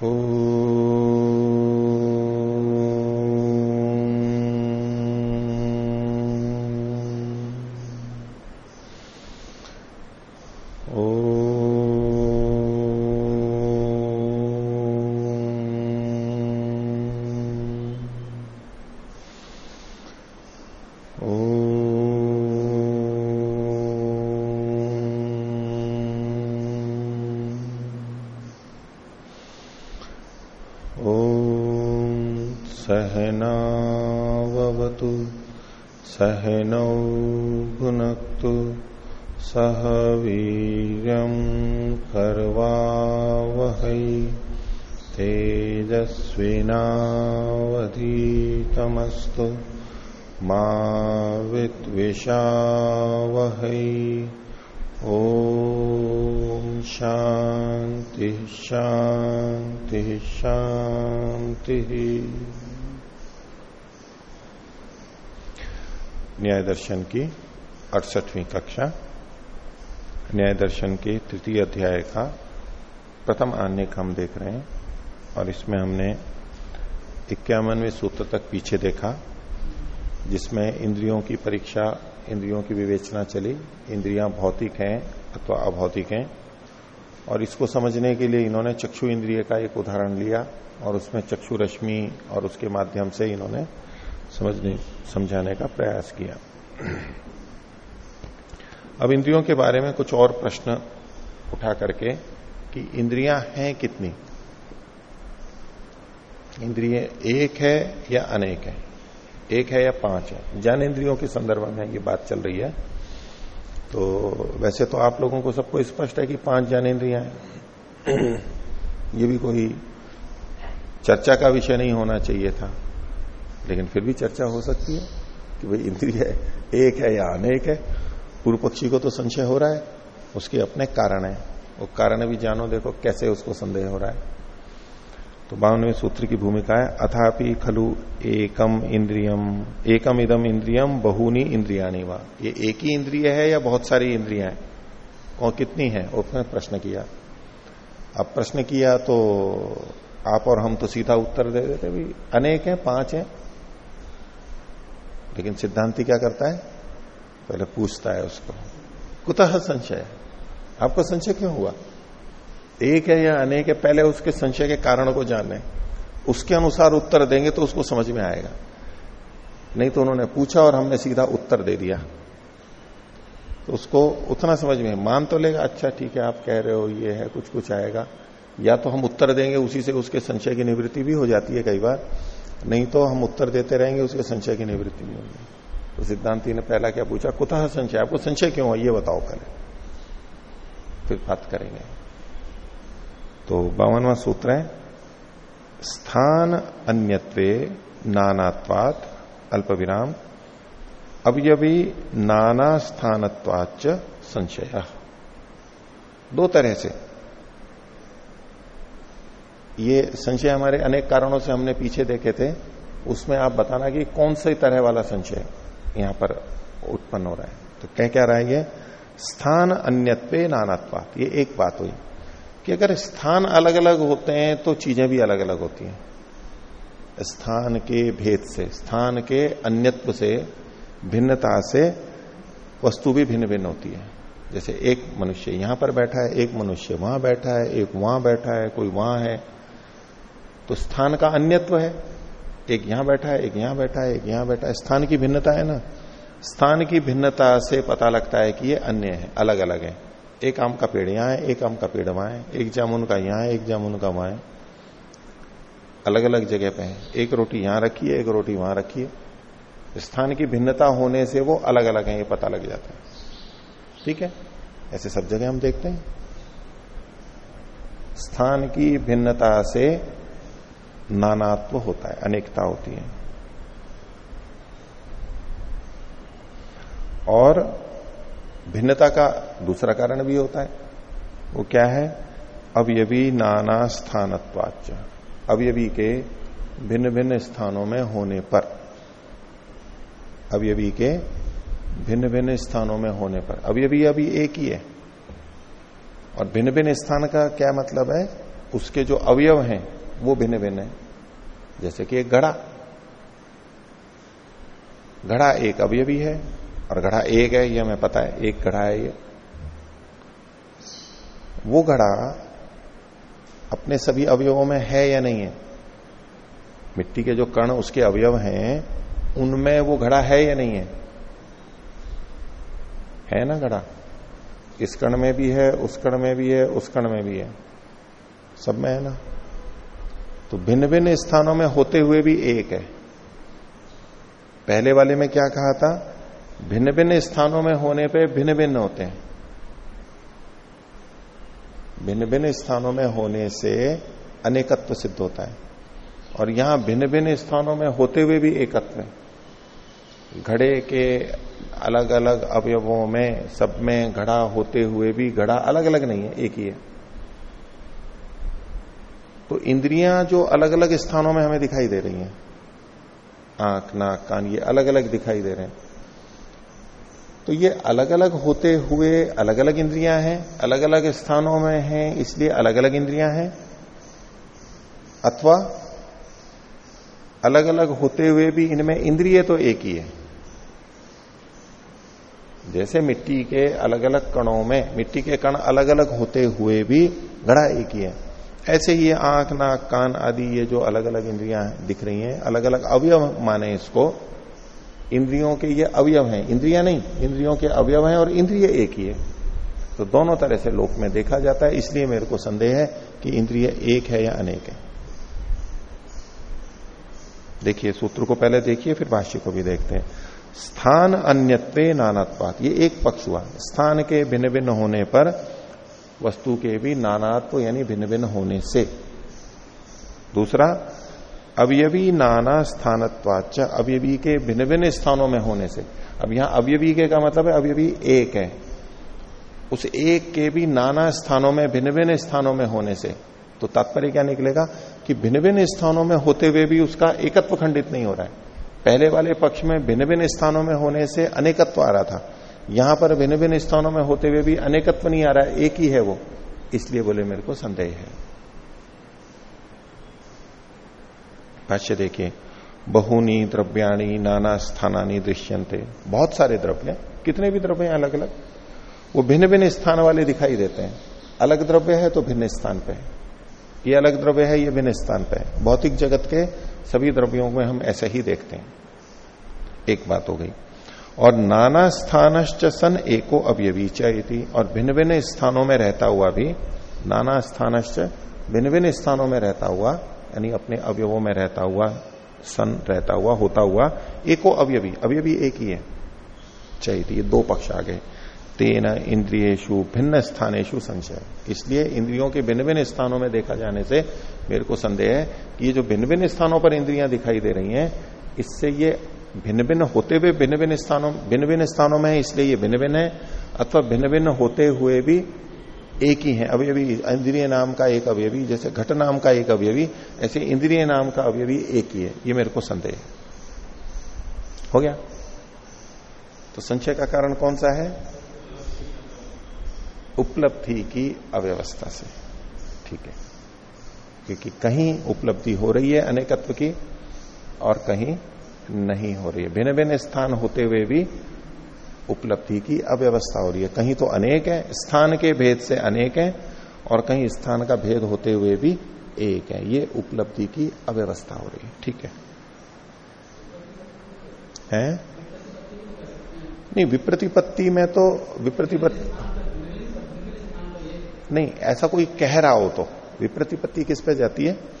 सहनावतु सहनौ भुनक्तु सह वीर कर्वावहै तेजस्विनावधीतमस्तु मा विद्विषावहै। ओ शांति शांति शांति न्याय दर्शन की अड़सठवीं कक्षा न्याय दर्शन के तृतीय अध्याय का प्रथम आने का हम देख रहे हैं और इसमें हमने इक्यावनवे सूत्र तक पीछे देखा, जिसमें इंद्रियों की परीक्षा, इंद्रियों की विवेचना चली। इंद्रियाँ भौतिक हैं अथवा अभौतिक हैं। और इसको समझने के लिए इन्होंने चक्षु इंद्रिय का एक उदाहरण लिया और उसमें चक्षु रश्मि और उसके माध्यम से इन्होंने समझने, समझाने का प्रयास किया। अब इंद्रियों के बारे में कुछ और प्रश्न उठा करके कि इंद्रियाँ हैं कितनी? इंद्रिय एक है या अनेक है? एक है या पाँच है? ज्ञान इंद्रियों के संदर्भ में ये बात चल रही है। तो वैसे तो आप लोगों को सबको स्पष्ट है कि पाँच ज्ञानेन्द्रियाँ हैं। ये भी कोई चर्चा का विषय नहीं होना चाहिए था। लेकिन फिर भी चर्चा हो सकती है कि भाई इंद्रिय एक है या अनेक है। पूर्व पक्षी को तो संशय हो रहा है, उसके अपने कारण है। वो कारण भी जानो, देखो कैसे उसको संदेह हो रहा है। तो बावनवे सूत्र की भूमिका है, अथापि खलु एकम इंद्रियम, एकम इदम इंद्रियम बहुनी इंद्रियाणी वा। ये एक ही इंद्रिय है या बहुत सारी इंद्रिया है? और कितनी है? उसने प्रश्न किया। अब प्रश्न किया तो आप और हम तो सीधा उत्तर दे देते भी अनेक है, पाँच है। लेकिन सिद्धांति क्या करता है? पहले पूछता है उसको। कुतः संशय? आपको संशय क्यों हुआ? एक है या अनेक है, पहले उसके संशय के कारण को जाने। उसके अनुसार उत्तर देंगे तो उसको समझ में आएगा। नहीं तो उन्होंने पूछा और हमने सीधा उत्तर दे दिया। तो उसको उतना समझ में, मान तो लेगा अच्छा ठीक है, आप कह रहे हो, ये है कुछ कुछ आएगा। या तो हम उत्तर देंगे, उसी से उसके संशय की निवृत्ति भी हो जाती है कई बार। नहीं तो हम उत्तर देते रहेंगे, उसके संशय की निवृत्ति नहीं होगी। तो सिद्धांति ने पहला क्या पूछा कुतः संशय आपको संशय क्यों है ये बताओ पहले। फिर बात करेंगे। तो बावनवा सूत्र है, स्थान अन्यत्वे नानात्वात अल्प विराम अवयवी नाना स्थानत्वाच संशय दो तरह से। ये संशय हमारे अनेक कारणों से हमने पीछे देखे थे। उसमें आप बताना कि कौन से तरह वाला संशय यहाँ पर उत्पन्न हो रहा है। तो कह क्या रहा है ये? स्थान अन्यत्व नानात्वात। ये एक बात हुई कि अगर स्थान अलग अलग होते हैं तो चीज़ें भी अलग अलग होती हैं। स्थान के भेद से, स्थान के अन्यत्व से, भिन्नता से वस्तु भी भिन्न भिन्न होती है। जैसे एक मनुष्य यहाँ पर बैठा है, एक मनुष्य वहाँ बैठा है, एक वहाँ बैठा है, कोई वहाँ है। तो स्थान का अन्यत्व है। एक यहाँ बैठा है, एक यहाँ बैठा है, एक यहाँ बैठा है। स्थान की भिन्नता है ना? स्थान की भिन्नता से पता लगता है कि ये अन्य है अलग अलग है। एक आम का पेड़ यहाँ है, एक आम का पेड़ वहाँ है, एक जामुन का यहाँ है, एक जामुन का वहाँ है। अलग अलग जगह पे है। एक रोटी यहाँ रखी है, एक रोटी वहाँ रखी है। स्थान की भिन्नता होने से वो अलग अलग है, ये पता लग जाता है। ठीक है? ऐसे सब जगह हम देखते हैं। स्थान की भिन्नता से नानात्व होता है, अनेकता होती है। और भिन्नता का दूसरा कारण भी होता है। वो क्या है? अवयवी नाना स्थानत्वाच अवयवी के भिन्न भिन्न स्थानों में होने पर। अवयवी के भिन्न भिन्न स्थानों में होने पर। अवयवी अभी एक ही है। और भिन्न भिन्न स्थान का क्या मतलब है? उसके जो अवयव हैं वो भिन्न भिन्न है। जैसे कि एक घड़ा। घड़ा एक अवयवी है और घड़ा एक है, ये हमें पता है, एक घड़ा है ये। वो घड़ा अपने सभी अवयवों में है या नहीं है? मिट्टी के जो कण उसके अवयव हैं, उनमें वो घड़ा है या नहीं है? है ना घड़ा? इस कण में भी है, उस कण में भी है, उस कण में भी है। सब में है ना? तो भिन्न भिन्न स्थानों में होते हुए भी एक है। पहले वाले में क्या कहा था? भिन्न भिन्न स्थानों में होने पे भिन्न भिन्न होते हैं। भिन्न भिन्न स्थानों में होने से अनेकत्व सिद्ध होता है। और यहाँ भिन्न भिन्न स्थानों में होते हुए भी एकत्व है। घड़े के अलग अलग अवयवों में, सब में घड़ा होते हुए भी घड़ा अलग अलग नहीं है, एक ही है। तो इंद्रियाँ जो अलग अलग स्थानों में हमें दिखाई दे रही हैं। आँख, नाक, कान, ये अलग अलग दिखाई दे रहे हैं। तो ये अलग अलग होते हुए अलग अलग इंद्रियाँ हैं अलग अलग स्थानों में हैं, इसलिए अलग अलग इंद्रियाँ हैं। अथवा अलग अलग होते हुए भी इनमें इंद्रिय तो एक ही है। जैसे मिट्टी के अलग अलग कणों में, मिट्टी के कण अलग अलग होते हुए भी घड़ा एक ही है। ऐसे ही आँख, नाक, कान आदि ये जो अलग अलग इंद्रियाँ दिख रही हैं अलग अलग अवयव माने इसको। इंद्रियों के ये अवयव हैं, इंद्रिया नहीं, इंद्रियों के अवयव हैं और इंद्रिय एक ही है। तो दोनों तरह से लोक में देखा जाता है, इसलिए मेरे को संदेह है कि इंद्रिय एक है या अनेक है। देखिए, सूत्र को पहले देखिए, फिर भाष्य को भी देखते हैं। स्थान अन्यत्व नानात्वात, ये एक पक्ष हुआ। स्थान के भिन्न भिन्न होने पर वस्तु के भी नानात्व यानी भिन्न भिन्न होने से। दूसरा, अवयवी नाना स्थानत्वाच अवयवी के भिन्न भिन्न स्थानों में होने से। अब यहाँ अवयवी के का मतलब है अवयवी एक है। उस एक के भी नाना स्थानों में भिन्न भिन्न स्थानों में होने से। तो तात्पर्य क्या निकलेगा कि भिन्न भिन्न स्थानों में होते हुए भी उसका एकत्व खंडित नहीं हो रहा है। पहले वाले पक्ष में भिन्न भिन्न स्थानों में होने से अनेकत्व आ रहा था। यहाँ पर भिन्न भिन्न स्थानों में होते हुए भी अनेकत्व नहीं आ रहा है एक ही है वो। इसलिए बोले, मेरे को संदेह है। भाष्य देखिए, बहुनी द्रव्याणी नाना स्थानानी दृश्यंते बहुत सारे द्रव्य, कितने भी द्रव्य अलग अलग वो भिन्न भिन्न स्थान वाले दिखाई देते हैं। अलग द्रव्य है तो भिन्न स्थान पे ये अलग द्रव्य है, ये भिन्न स्थान पे भौतिक जगत के सभी द्रव्यों में हम ऐसे ही देखते हैं। एक बात हो गई। और नाना स्थानश्च सन एको अवयवी चयती और भिन्न भिन्न स्थानों में रहता हुआ भी, नाना स्थानश्च भिन्न भिन्न स्थानों में रहता हुआ, यानी अपने अवयवों में रहता हुआ, सन रहता हुआ, होता हुआ, एको अवयवी अवयवी एक ही है, चयती। ये दो पक्ष आ गए तेन इंद्रियेशु भिन्न स्थानेशु संशय। इसलिए इंद्रियों के भिन्न भिन्न स्थानों में देखा जाने से मेरे को संदेह है कि ये जो भिन्न भिन्न स्थानों पर इंद्रियाँ दिखाई दे रही हैं, इससे ये भिन्न भिन्न होते हुए भिन्न भिन्न स्थानों भिन्न भिन्न स्थानों में है, इसलिए ये भिन्न भिन्न है, अथवा भिन्न भिन्न होते हुए भी एक ही है। अवयवी, इंद्रिय नाम का एक अवयवी, जैसे घट नाम का एक अवयवी, ऐसे इंद्रिय नाम का अवयवी एक ही है। ये मेरे को संदेह है गया? तो संशय का कारण कौन सा है? उपलब्धि की अव्यवस्था से। ठीक है। क्योंकि कहीं उपलब्धि हो रही है अनेकत्व की, और कहीं नहीं हो रही है। भिन्न भिन्न स्थान होते हुए भी उपलब्धि की अव्यवस्था हो रही है। कहीं तो अनेक है, स्थान के भेद से अनेक है, और कहीं स्थान का भेद होते हुए भी एक है। ये उपलब्धि की अव्यवस्था हो रही है। ठीक है? है? नहीं, विप्रतिपत्ति में तो विप्रतिपत्ति नहीं, ऐसा कोई कह रहा हो तो। विप्रतिपत्ति किस पे जाती है?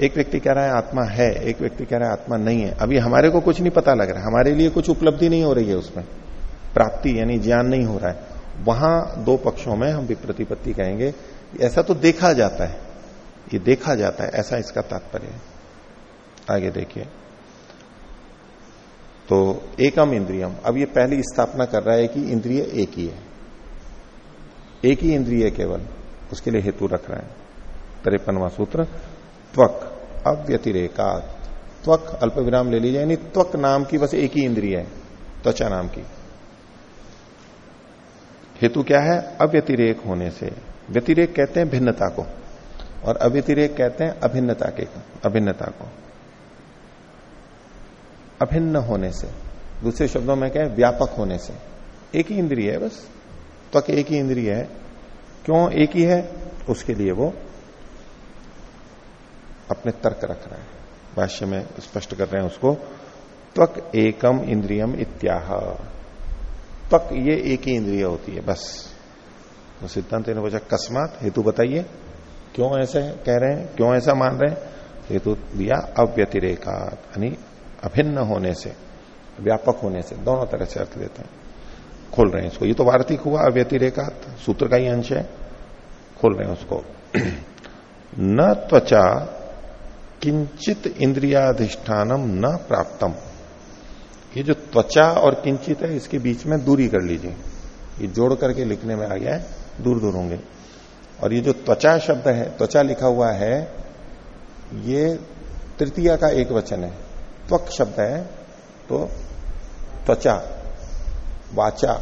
एक व्यक्ति कह रहा है आत्मा है, एक व्यक्ति कह रहा है आत्मा नहीं है। अभी हमारे को कुछ नहीं पता लग रहा है। हमारे लिए कुछ उपलब्धि नहीं हो रही है उसमें। प्राप्ति यानी ज्ञान नहीं हो रहा है। वहाँ दो पक्षों में हम विप्रतिपत्ति कहेंगे, ऐसा तो देखा जाता है। ये देखा जाता है, ऐसा इसका तात्पर्य है। आगे देखिए। तो एकम इंद्रियम। अब ये पहली स्थापना कर रहा है कि इंद्रिय एक ही है। एक ही इंद्रिय केवल। उसके लिए हेतु रख रहा है। तिरपनवा सूत्र त्वक अव्यतिरेका त्वक अल्प विराम ले लीजिए, यानी त्वक नाम की बस एक ही इंद्रिय है, त्वचा नाम की। हेतु क्या है? अव्यतिरेक होने से। व्यतिरेक कहते हैं भिन्नता को, और अव्यतिरेक कहते हैं अभिन्नता के, अभिन्नता को। अभिन्न होने से, दूसरे शब्दों में कहें व्यापक होने से। एक ही इंद्रिय है बस, त्वक एक ही इंद्रिय है। क्यों एक ही है? उसके लिए वो अपने तर्क रख रहा है। भाष्य में स्पष्ट कर रहे हैं उसको, त्वक एकम इंद्रियम इत्याह। त्वक ये एक ही इंद्रिय होती है, बस। तो सिद्धांत ने पूछा, कस्मात? हेतु बताइए। क्यों ऐसे कह रहे हैं? क्यों ऐसा मान रहे हैं? हेतु दिया अव्यतिरेका यानी अभिन्न होने से, व्यापक होने से, दोनों तरह से अर्थ देते हैं। खोल रहे हैं इसको। ये तो वार्तिक हुआ अव्यतिरेका सूत्र का ही अंश है। खोल रहे हैं उसको। न त्वचा किंचित इंद्रियाधिष्ठानम न प्राप्तम। ये जो त्वचा और किंचित है, इसके बीच में दूरी कर लीजिए। ये जोड़ करके लिखने में आ गया है, दूर दूर होंगे। और ये जो त्वचा शब्द है, त्वचा लिखा हुआ है, ये तृतीया का एक वचन है। त्वक शब्द है तो त्वचा, वाचा,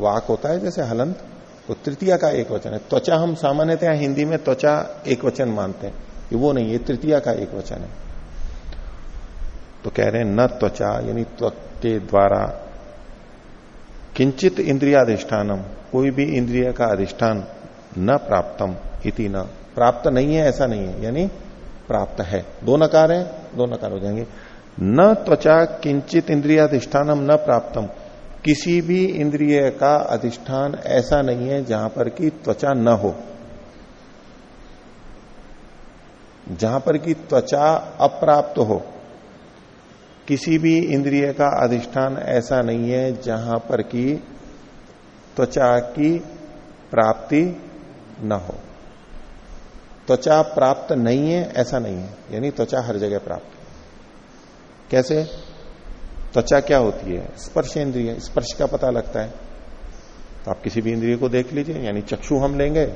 वाक होता है जैसे हलंत तो तृतीया का एक वचन है। त्वचा हम सामान्यतः हिंदी में त्वचा एक वचन मानते हैं। ये वो नहीं, ये तृतीया का एक वचन है। तो कह रहे हैं, न त्वचा, यानी त्वक के द्वारा किंचित इंद्रियाधिष्ठानम, कोई भी इंद्रिय का अधिष्ठान न प्राप्तम इति न। प्राप्त नहीं है, ऐसा नहीं है, यानी प्राप्त है। दो नकार है, दो नकार हो जाएँगे। न त्वचा किंचित इंद्रियाधिष्ठानम न प्राप्तम। किसी भी इंद्रिय का अधिष्ठान ऐसा नहीं है जहाँ पर कि त्वचा न हो। जहाँ पर कि त्वचा अप्राप्त हो, किसी भी इंद्रिय का अधिष्ठान ऐसा नहीं है जहाँ पर कि त्वचा की प्राप्ति न हो। त्वचा प्राप्त नहीं है, ऐसा नहीं है। यानी त्वचा हर जगह प्राप्त कैसे? त्वचा क्या होती है? स्पर्श इंद्रिय, स्पर्श का पता लगता है। तो आप किसी भी इंद्रिय को देख लीजिए, यानी चक्षु हम लेंगे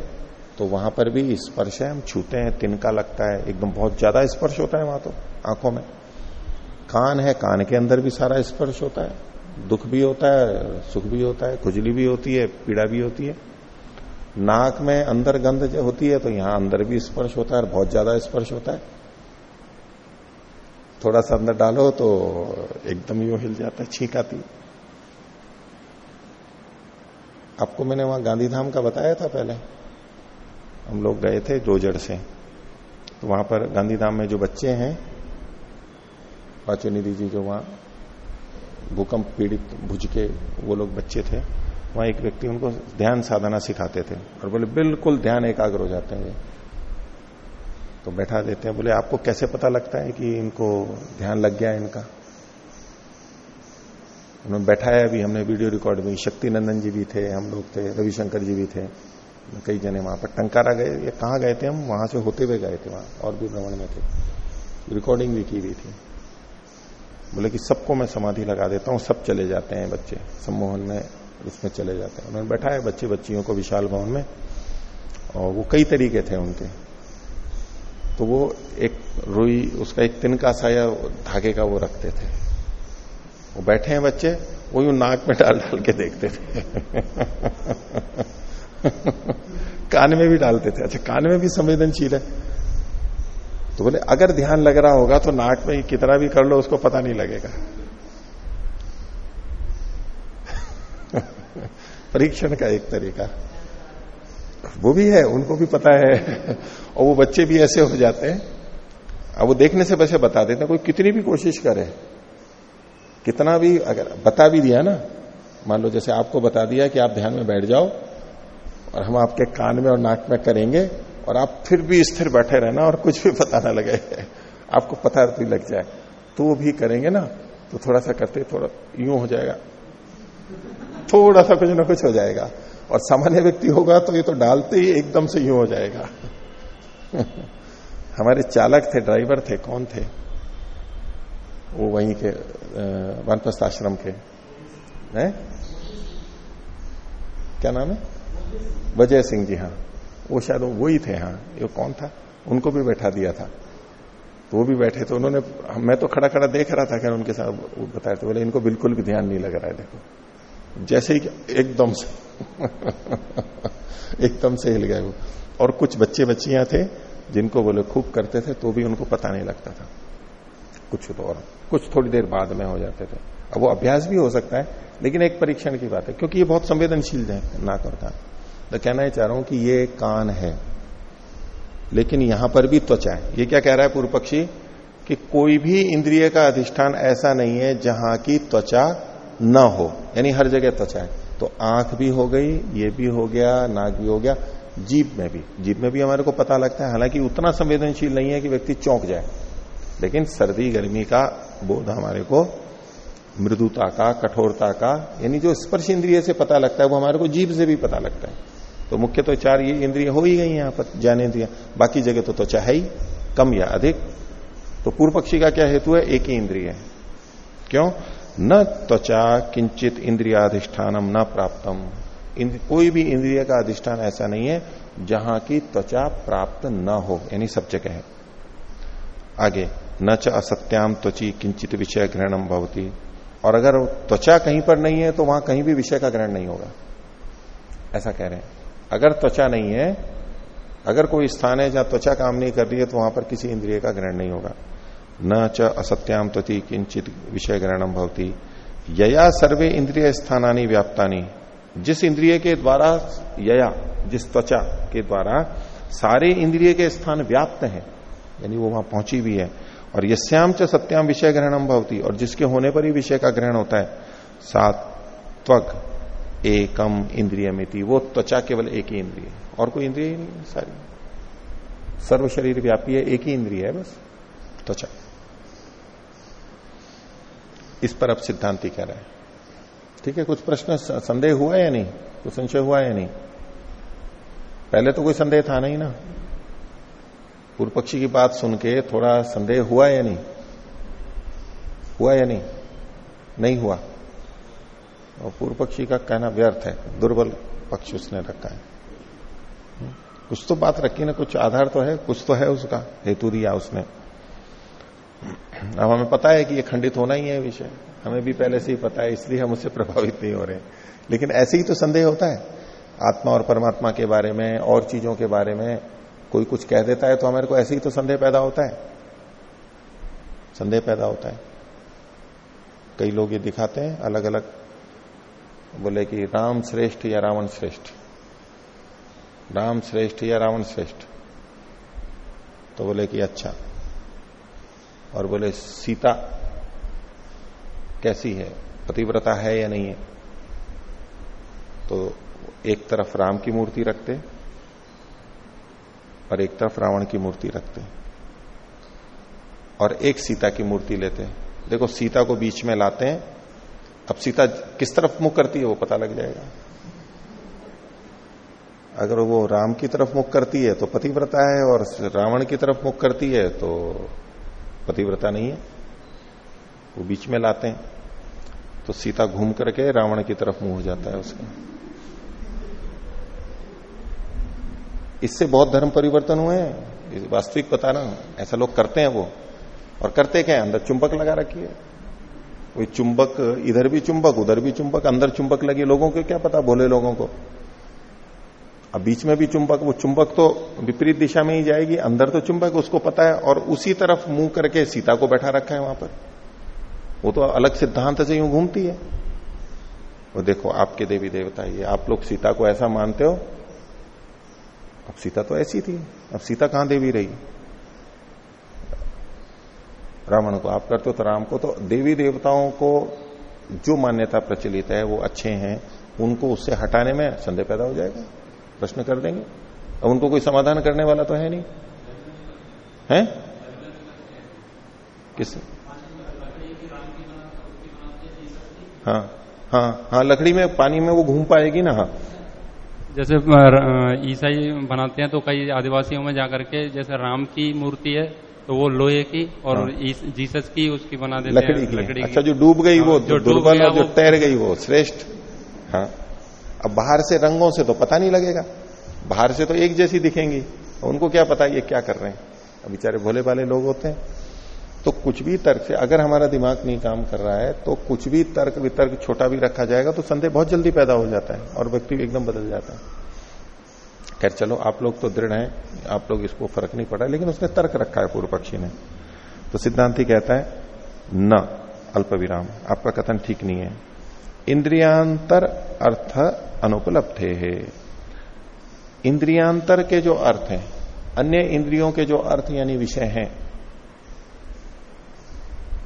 तो वहाँ पर भी स्पर्श है, हम छूते हैं, तिनका लगता है, एकदम बहुत ज़्यादा स्पर्श होता है वहाँ तो आँखों में। कान है, कान के अंदर भी सारा स्पर्श होता है, दुख भी होता है, सुख भी होता है, खुजली भी होती है, पीड़ा भी होती है। नाक में अंदर गंध होती है तो यहाँ अंदर भी स्पर्श होता है और बहुत ज़्यादा स्पर्श होता है। थोड़ा सा अंदर डालो तो एकदम यू हिल जाता है, छींक आती आपको मैंने वहाँ गांधीधाम का बताया था पहले? हम लोग गए थे जोजड़ से। तो वहाँ पर गांधीधाम में जो बच्चे हैं निधि जी जो वहाँ भूकंप पीड़ित भुज के वो लोग बच्चे थे, वहाँ एक व्यक्ति उनको ध्यान साधना सिखाते थे और बोले, बिल्कुल ध्यान एकाग्र हो जाते हैं तो बैठा देते हैं, बोले, आपको कैसे पता लगता है कि इनको ध्यान लग गया इनका? उन्होंने बैठाया अभी हमने वीडियो रिकॉर्ड में शक्ति नंदन जी भी थे, हम लोग थे, रविशंकर जी भी थे। कई जने वहाँ पर टंकारा गए, ये कहाँ गए थे हम? वहाँ से होते हुए गए थे वहाँ, और भी भ्रमण में थे। रिकॉर्डिंग भी की हुई थी। बोले कि सबको मैं समाधि लगा देता हूँ, सब चले जाते हैं बच्चे। सम्मोहन में उसमें चले जाते हैं। उन्होंने बैठाया, बच्चे बच्चियों को विशाल भवन में, और वो कई तरीके थे उनके। तो वो एक रुई, उसका एक तिनका सा या धागे का वो रखते थे। वो बैठे हैं बच्चे, वो यूँ नाक में डाल डाल के देखते थे। कान में भी डालते थे। अच्छा कान में भी संवेदनशील है? तो बोले, अगर ध्यान लग रहा होगा तो नाक में कितना भी कर लो, उसको पता नहीं लगेगा। परीक्षण का एक तरीका। वो भी है, उनको भी पता है, और वो बच्चे भी ऐसे हो जाते हैं। अब वो देखने से वैसे बता देते हैं, कोई कितनी भी कोशिश करे, कितना भी अगर बता भी दिया ना, मान लो जैसे आपको बता दिया कि आप ध्यान में बैठ जाओ और हम आपके कान में और नाक में करेंगे और आप फिर भी स्थिर बैठे रहना और कुछ भी पता ना लगे। आपको पता भी लग जाए। तो वो भी करेंगे ना तो थोड़ा सा करते, थोड़ा यूँ हो जाएगा। थोड़ा सा कुछ ना कुछ हो जाएगा। और सामान्य व्यक्ति होगा तो ये तो डालते ही एकदम से यूँ हो जाएगा। हमारे चालक थे, ड्राइवर थे, कौन थे? वो वहीं के वनप्रस्थ आश्रम के। हैं? क्या नाम है? वजय सिंह जी हाँ। वो शायद वो ही थे हाँ। ये कौन था? उनको भी बैठा दिया था। तो वो भी बैठे थे उन्होंने, मैं तो खड़ा खड़ा देख रहा था क्या उनके साथ वो बताए थे बोले, इनको बिल्कुल भी ध्यान नहीं लग रहा है, देखो। जैसे ही एकदम से एकदम से हिल गए वो। और कुछ बच्चे बच्चियाँ थे, जिनको बोले खूब करते थे तो भी उनको पता नहीं लगता था। कुछ तो और, कुछ थोड़ी देर बाद में हो जाते थे। अब वो अभ्यास भी हो सकता है, लेकिन एक परीक्षण की बात है, क्योंकि ये बहुत संवेदनशील है नाक और कान तो कहना चाह रहा हूँ कि ये कान है। लेकिन यहाँ पर भी त्वचा है। ये क्या कह रहा है पूर्व पक्षी कि कोई भी इंद्रिय का अधिष्ठान ऐसा नहीं है जहाँ की त्वचा न हो। यानी हर जगह त्वचा है। तो आँख भी हो गई, ये भी हो गया, नाक भी हो गया जीप में भी। जीप में भी हमारे को पता लगता है। हालाँकि उतना संवेदनशील नहीं है कि व्यक्ति चौंक जाए। लेकिन सर्दी, गर्मी का बोध हमारे को, मृदुता का, कठोरता का, यानी जो स्पर्श इंद्रिय से पता लगता है, वो हमारे को जीभ से भी पता लगता है। तो मुख्य तो चार ये इंद्रिय हो ही गई यहाँ पर ज्ञानेन्द्रिया बाकी जगह तो त्वचा है ही, कम या अधिक। तो पूर्व पक्षी का क्या हेतु है? एक ही इंद्रिय है। क्यों? न त्वचा किंचित इंद्रियाधिष्ठानम न प्राप्तम। कोई भी इंद्रिय का अधिष्ठान ऐसा नहीं है जहाँ की त्वचा प्राप्त न हो, यानी सब जगह है। आगे, न च असत्याम त्वची किंचित विषय ग्रहणम भवती। और अगर त्वचा कहीं पर नहीं है तो वहाँ कहीं भी विषय का ग्रहण नहीं होगा। ऐसा कह रहे हैं। अगर त्वचा नहीं है, अगर कोई स्थान है जहाँ त्वचा काम नहीं कर रही है तो वहाँ पर किसी इंद्रिय का ग्रहण नहीं होगा। न च असत्याम त्वति किंचित विषय ग्रहणम भवती। यया सर्वे इंद्रिय स्थानी व्याप्तानी। जिस इंद्रिय के द्वारा यया, जिस त्वचा के द्वारा सारे इंद्रिय के स्थान व्याप्त हैं, यानी वो वहाँ पहुँची भी है, और यश्याम च सत्याम विषय ग्रहणम भवती, और जिसके होने पर ही विषय का ग्रहण होता है सात त्वक एकम इंद्रिय मिति वो त्वचा केवल एक ही इंद्रिय और कोई इंद्रिय ही नहीं सारी। सर्व शरीर व्यापी है, एक ही इंद्रिय है, बस। त्वचा। इस पर अब सिद्धांति कह रहा है। ठीक है, कुछ प्रश्न संदेह हुआ या नहीं? कुछ संशय हुआ या नहीं? पहले तो कोई संदेह था नहीं ना। पूर्व पक्षी की बात सुन के थोड़ा संदेह हुआ या नहीं? हुआ या नहीं? नहीं हुआ। और पूर्व पक्षी का कहना व्यर्थ है, दुर्बल पक्ष उसने रखा है। कुछ तो बात रखी ना, कुछ आधार तो है, कुछ तो है उसका, हेतु दिया उसने। अब हमें पता है कि ये खंडित होना ही है विषय। हमें भी पहले से ही पता है, इसलिए हम उससे प्रभावित नहीं हो रहे लेकिन ऐसे ही तो संदेह होता है। आत्मा और परमात्मा के बारे में, और चीज़ों के बारे में कोई कुछ कह देता है तो हमारे को ऐसे ही तो संदेह पैदा होता है। संदेह पैदा होता है। कई लोग ये दिखाते हैं अलग अलग बोले कि राम श्रेष्ठ या रावण श्रेष्ठ? राम श्रेष्ठ या रावण श्रेष्ठ? तो बोले कि अच्छा। और बोले, सीता कैसी है? पतिव्रता है या नहीं है? तो एक तरफ़ राम की मूर्ति रखते और एक तरफ़ रावण की मूर्ति रखते और एक सीता की मूर्ति लेते। देखो, सीता को बीच में लाते हैं अब सीता किस तरफ़ मुख करती है वो पता लग जाएगा। अगर वो राम की तरफ़ मुख करती है तो पतिव्रता है और रावण की तरफ़ मुख करती है तो पतिव्रता नहीं है। वो बीच में लाते हैं। तो सीता घूम करके रावण की तरफ़ मुँह हो जाता है उसका। इससे बहुत धर्म परिवर्तन हुए हैं। वास्तविक बता रहा हूँ। ऐसा लोग करते हैं वो। और करते क्या अंदर चुंबक लगा रखी है। कोई चुंबक, इधर भी चुंबक, उधर भी चुंबक, अंदर चुंबक लगे लोगों को क्या पता, भोले लोगों को। अब बीच में भी चुंबक, वो चुंबक तो विपरीत दिशा में ही जाएगी, अंदर तो चुंबक, उसको पता है, और उसी तरफ़ मुँह करके सीता को बैठा रखा है वहाँ पर। वो तो अलग सिद्धांत से यूँ घूमती है। वो देखो, आपके देवी देवता, ये आप लोग सीता को ऐसा मानते हो? अब सीता तो ऐसी थी, अब सीता कहाँ देवी रही? रावण को आप करते हो तो राम को तो देवी देवताओं को जो मान्यता प्रचलित है, वो अच्छे हैं, उनको उससे हटाने में संदेह पैदा हो जाएगा, प्रश्न कर देंगे। अब उनको कोई समाधान करने वाला तो है नहीं। है? किस हाँ हाँ हाँ लकड़ी में, पानी में वो घूम पाएगी ना हाँ। जैसे ईसाई बनाते हैं तो कई आदिवासियों में जाकर के, जैसे राम की मूर्ति है तो वो लोहे की और हाँ। जीसस की उसकी बना देते लकड़ी हैं की। लकड़ी अच्छा जो डूब गई वो हाँ, जो दुर्बल और जो तैर गई वो श्रेष्ठ। हाँ। अब बाहर से रंगों से तो पता नहीं लगेगा। बाहर से तो एक जैसी दिखेंगी। उनको क्या पता ये क्या कर रहे हैं। अब बेचारे भोले भाले लोग होते हैं। तो कुछ भी तर्क से अगर हमारा दिमाग नहीं काम कर रहा है तो कुछ भी तर्क वितर्क छोटा भी रखा जाएगा तो संदेह बहुत जल्दी पैदा हो जाता है और व्यक्ति एकदम बदल जाता है। खैर चलो, आप लोग तो दृढ़ हैं, आप लोग इसको फ़र्क नहीं पड़ा, लेकिन उसने तर्क रखा है पूर्व पक्षी ने। तो सिद्धांति कहता है, न, अल्प विराम, आपका कथन ठीक नहीं है। इंद्रियांतर अर्थ अनुपलब्ध है। इंद्रियांतर के जो अर्थ हैं, अन्य इंद्रियों के जो अर्थ यानी विषय हैं,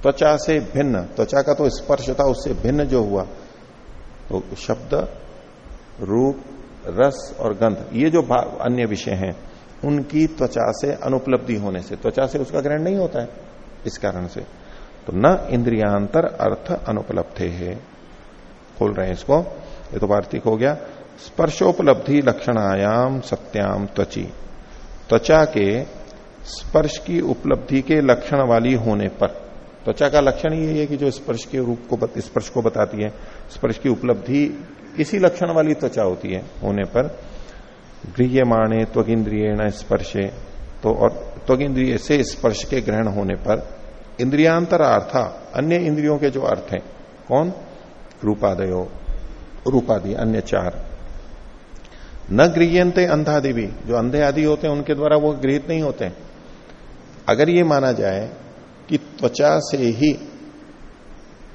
त्वचा से भिन्न, त्वचा का तो स्पर्श था, उससे भिन्न जो हुआ तो शब्द, रूप रस और गंध, ये जो अन्य विषय हैं, उनकी त्वचा से अनुपलब्धि होने से, त्वचा से उसका ग्रहण नहीं होता है, इस कारण से। तो न इंद्रियांतर अर्थ अनुपलब्ध है। खोल रहे हैं इसको। ये तो वार्तिक हो गया। स्पर्शोपलब्धि लक्षणायाम सत्याम त्वची। त्वचा के स्पर्श की उपलब्धि के लक्षण वाली होने पर, त्वचा का लक्षण यही है कि जो स्पर्श के रूप को स्पर्श को बताती है, स्पर्श की उपलब्धि इसी लक्षण वाली त्वचा होती है, होने पर गृह्यमाणे त्वगिंद्रिय स्पर्शे तो और त्वगिंद्रिय से स्पर्श के ग्रहण होने पर इंद्रियांतर अर्था, अन्य इंद्रियों के जो अर्थ हैं, कौन? रूपादयो, रूपादि, अन्य चार। न गृहते अंधादि भी जो अंधे आदि होते हैं, उनके द्वारा वो गृहित नहीं होते अगर ये माना जाए कि त्वचा से ही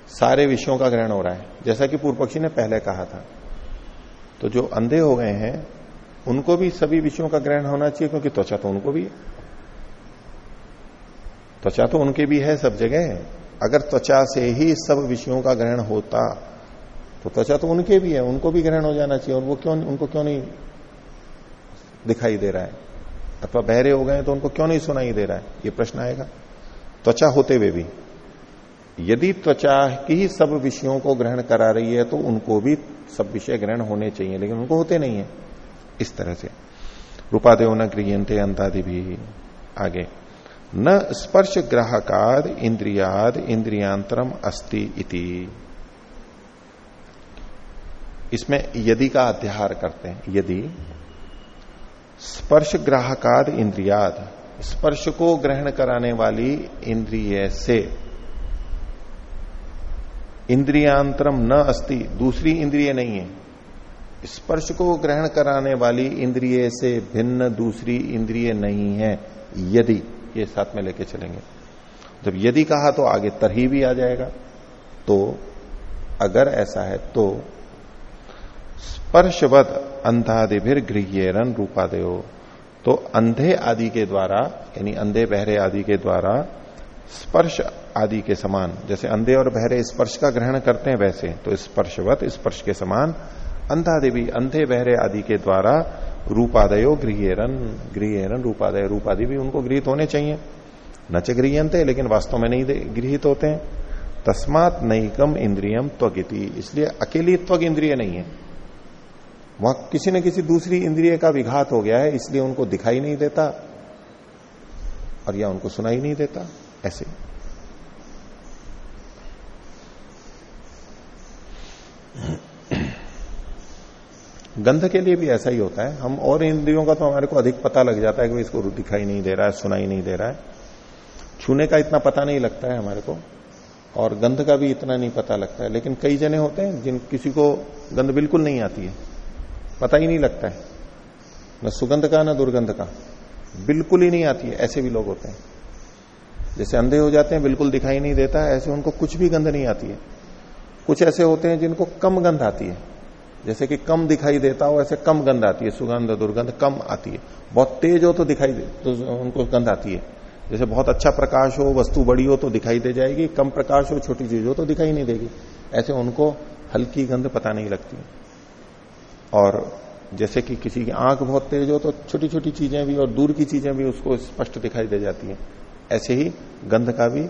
सारे विषयों का ग्रहण हो रहा है जैसा कि पूर्व पक्षी ने पहले कहा था। तो जो अंधे हो गए हैं, उनको भी सभी विषयों का ग्रहण होना चाहिए, क्योंकि त्वचा तो उनको भी है। त्वचा तो उनके भी है, सब जगह अगर त्वचा से ही सब विषयों का ग्रहण होता तो त्वचा तो उनके भी है, उनको भी ग्रहण हो जाना चाहिए, और वो क्यों, उनको क्यों नहीं दिखाई दे रहा है? अथवा बहरे हो गए तो उनको क्यों नहीं सुनाई दे रहा है? ये प्रश्न आएगा। त्वचा होते हुए भी। यदि त्वचा की सब विषयों को ग्रहण करा रही है तो उनको भी सब विषय ग्रहण होने चाहिए, लेकिन उनको होते नहीं है। इस तरह से। रूपादेव न गृहते अंतादि भी आगे। न स्पर्श ग्राहकाद, इंद्रियाद, इंद्रियांतरम अस्ति इति। इसमें यदि का अध्याहार करते हैं। यदि स्पर्श ग्राहकाद, इंद्रियाद। स्पर्श को ग्रहण कराने वाली इंद्रिय से इंद्रियांतरम न अस्ति, दूसरी इंद्रिय नहीं है। स्पर्श को ग्रहण कराने वाली इंद्रिय से भिन्न दूसरी इंद्रिय नहीं है, यदि। ये साथ में लेके चलेंगे। जब यदि कहा तो आगे तरही भी आ जाएगा। तो अगर ऐसा है तो स्पर्शवद अंधादिभिर गृह्यरन रूपादयो। तो अंधे आदि के द्वारा, यानी अंधे बहरे आदि के द्वारा स्पर्श आदि के समान। जैसे अंधे और बहरे स्पर्श का ग्रहण करते हैं वैसे तो स्पर्शवत स्पर्श के समान अंधादि भी अंधे बहरे आदि के द्वारा रूपादयो गृहरन गृहरन रूपादय रूपादि भी उनको गृहित होने चाहिए। न च लेकिन वास्तव में नहीं गृहित होते हैं। तस्मात नईकम इंद्रियम त्वगिति। इसलिए अकेली त्वग इंद्रिय नहीं है। वहाँ किसी न किसी दूसरी इंद्रिय का विघात हो गया है, इसलिए उनको दिखाई नहीं देता और या उनको सुनाई नहीं देता। ऐसे। गंध के लिए भी ऐसा ही होता है। हम और इंद्रियों का तो हमारे को अधिक पता लग जाता है कि इसको दिखाई नहीं दे रहा है, सुनाई नहीं दे रहा है। छूने का इतना पता नहीं लगता है हमारे को, और गंध का भी इतना नहीं पता लगता है। लेकिन कई जने होते हैं जिन, किसी को गंध बिल्कुल नहीं आती है, पता ही नहीं लगता है। न सुगंध का, न दुर्गंध का, बिल्कुल ही नहीं आती है। ऐसे भी लोग होते हैं। जैसे अंधे हो जाते हैं, बिल्कुल दिखाई नहीं देता ऐसे उनको कुछ भी गंध नहीं आती है। कुछ ऐसे होते हैं जिनको कम गंध आती है। जैसे कि कम दिखाई देता हो, ऐसे कम गंध आती है। सुगंध, दुर्गंध कम आती है। बहुत तेज हो तो दिखाई तो उनको गंध आती है। जैसे बहुत अच्छा प्रकाश हो, वस्तु बड़ी हो तो दिखाई दे जाएगी। कम प्रकाश हो, छोटी चीज़ हो तो दिखाई नहीं देगी। ऐसे उनको हल्की गंध पता नहीं लगती। और जैसे कि किसी की आँख बहुत तेज हो तो छोटी छोटी चीज़ें भी और दूर की चीज़ें भी उसको स्पष्ट दिखाई दे जाती है। ऐसे ही गंध का भी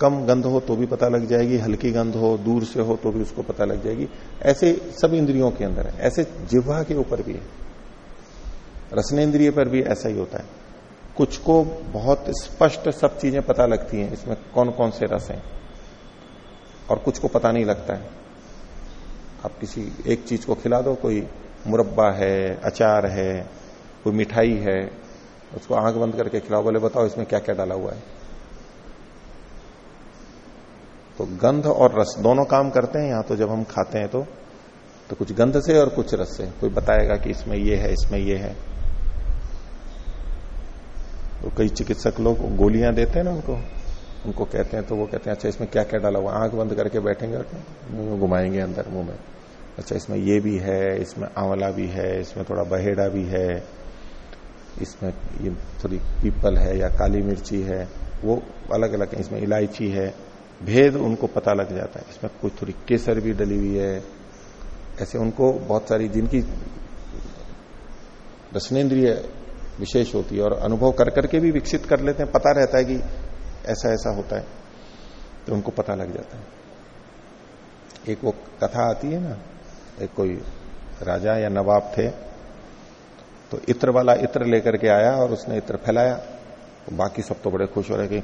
कम गंध हो तो भी पता लग जाएगी, हल्की गंध हो, दूर से हो तो भी उसको पता लग जाएगी। ऐसे सब इंद्रियों के अंदर है। ऐसे जिह्वा के ऊपर भी है। रसनेन्द्रिय पर भी ऐसा ही होता है। कुछ को बहुत स्पष्ट सब चीज़ें पता लगती हैं, इसमें कौन कौन से रस हैं? और कुछ को पता नहीं लगता है। आप किसी एक चीज़ को खिला दो, कोई मुरब्बा है, अचार है, कोई मिठाई है, उसको आँख बंद करके खिलाओ, बोले बताओ इसमें क्या क्या डाला हुआ है। तो गंध और रस दोनों काम करते हैं यहाँ तो जब हम खाते हैं तो? तो कुछ गंध से और कुछ रस से। कोई बताएगा कि इसमें ये है, इसमें ये है। तो कई चिकित्सक लोग गोलियाँ देते हैं ना उनको। उनको कहते हैं तो वो कहते हैं अच्छा इसमें क्या क्या डाला हुआ आँख बंद करके बैठेंगे मुँह घुमाएँगे अंदर, मुँह में। अच्छा इसमें ये भी है, इसमें आंवला भी है, इसमें थोड़ा बहेड़ा भी है, इसमें ये थोड़ी पीपल है या काली मिर्ची है, वो अलग अलग है, इसमें इलायची है। भेद उनको पता लग जाता है। इसमें कुछ थोड़ी केसर भी डली हुई है। ऐसे उनको बहुत सारी जिनकी रसनेन्द्रिय विशेष होती है और अनुभव कर करके भी विकसित कर लेते हैं, पता रहता है कि ऐसा ऐसा होता है तो उनको पता लग जाता है। एक वो कथा आती है ना, एक कोई राजा या नवाब थे तो इत्र वाला इत्र लेकर के आया और उसने इत्र फैलाया। तो बाकी सब तो बड़े खुश हो रहे कि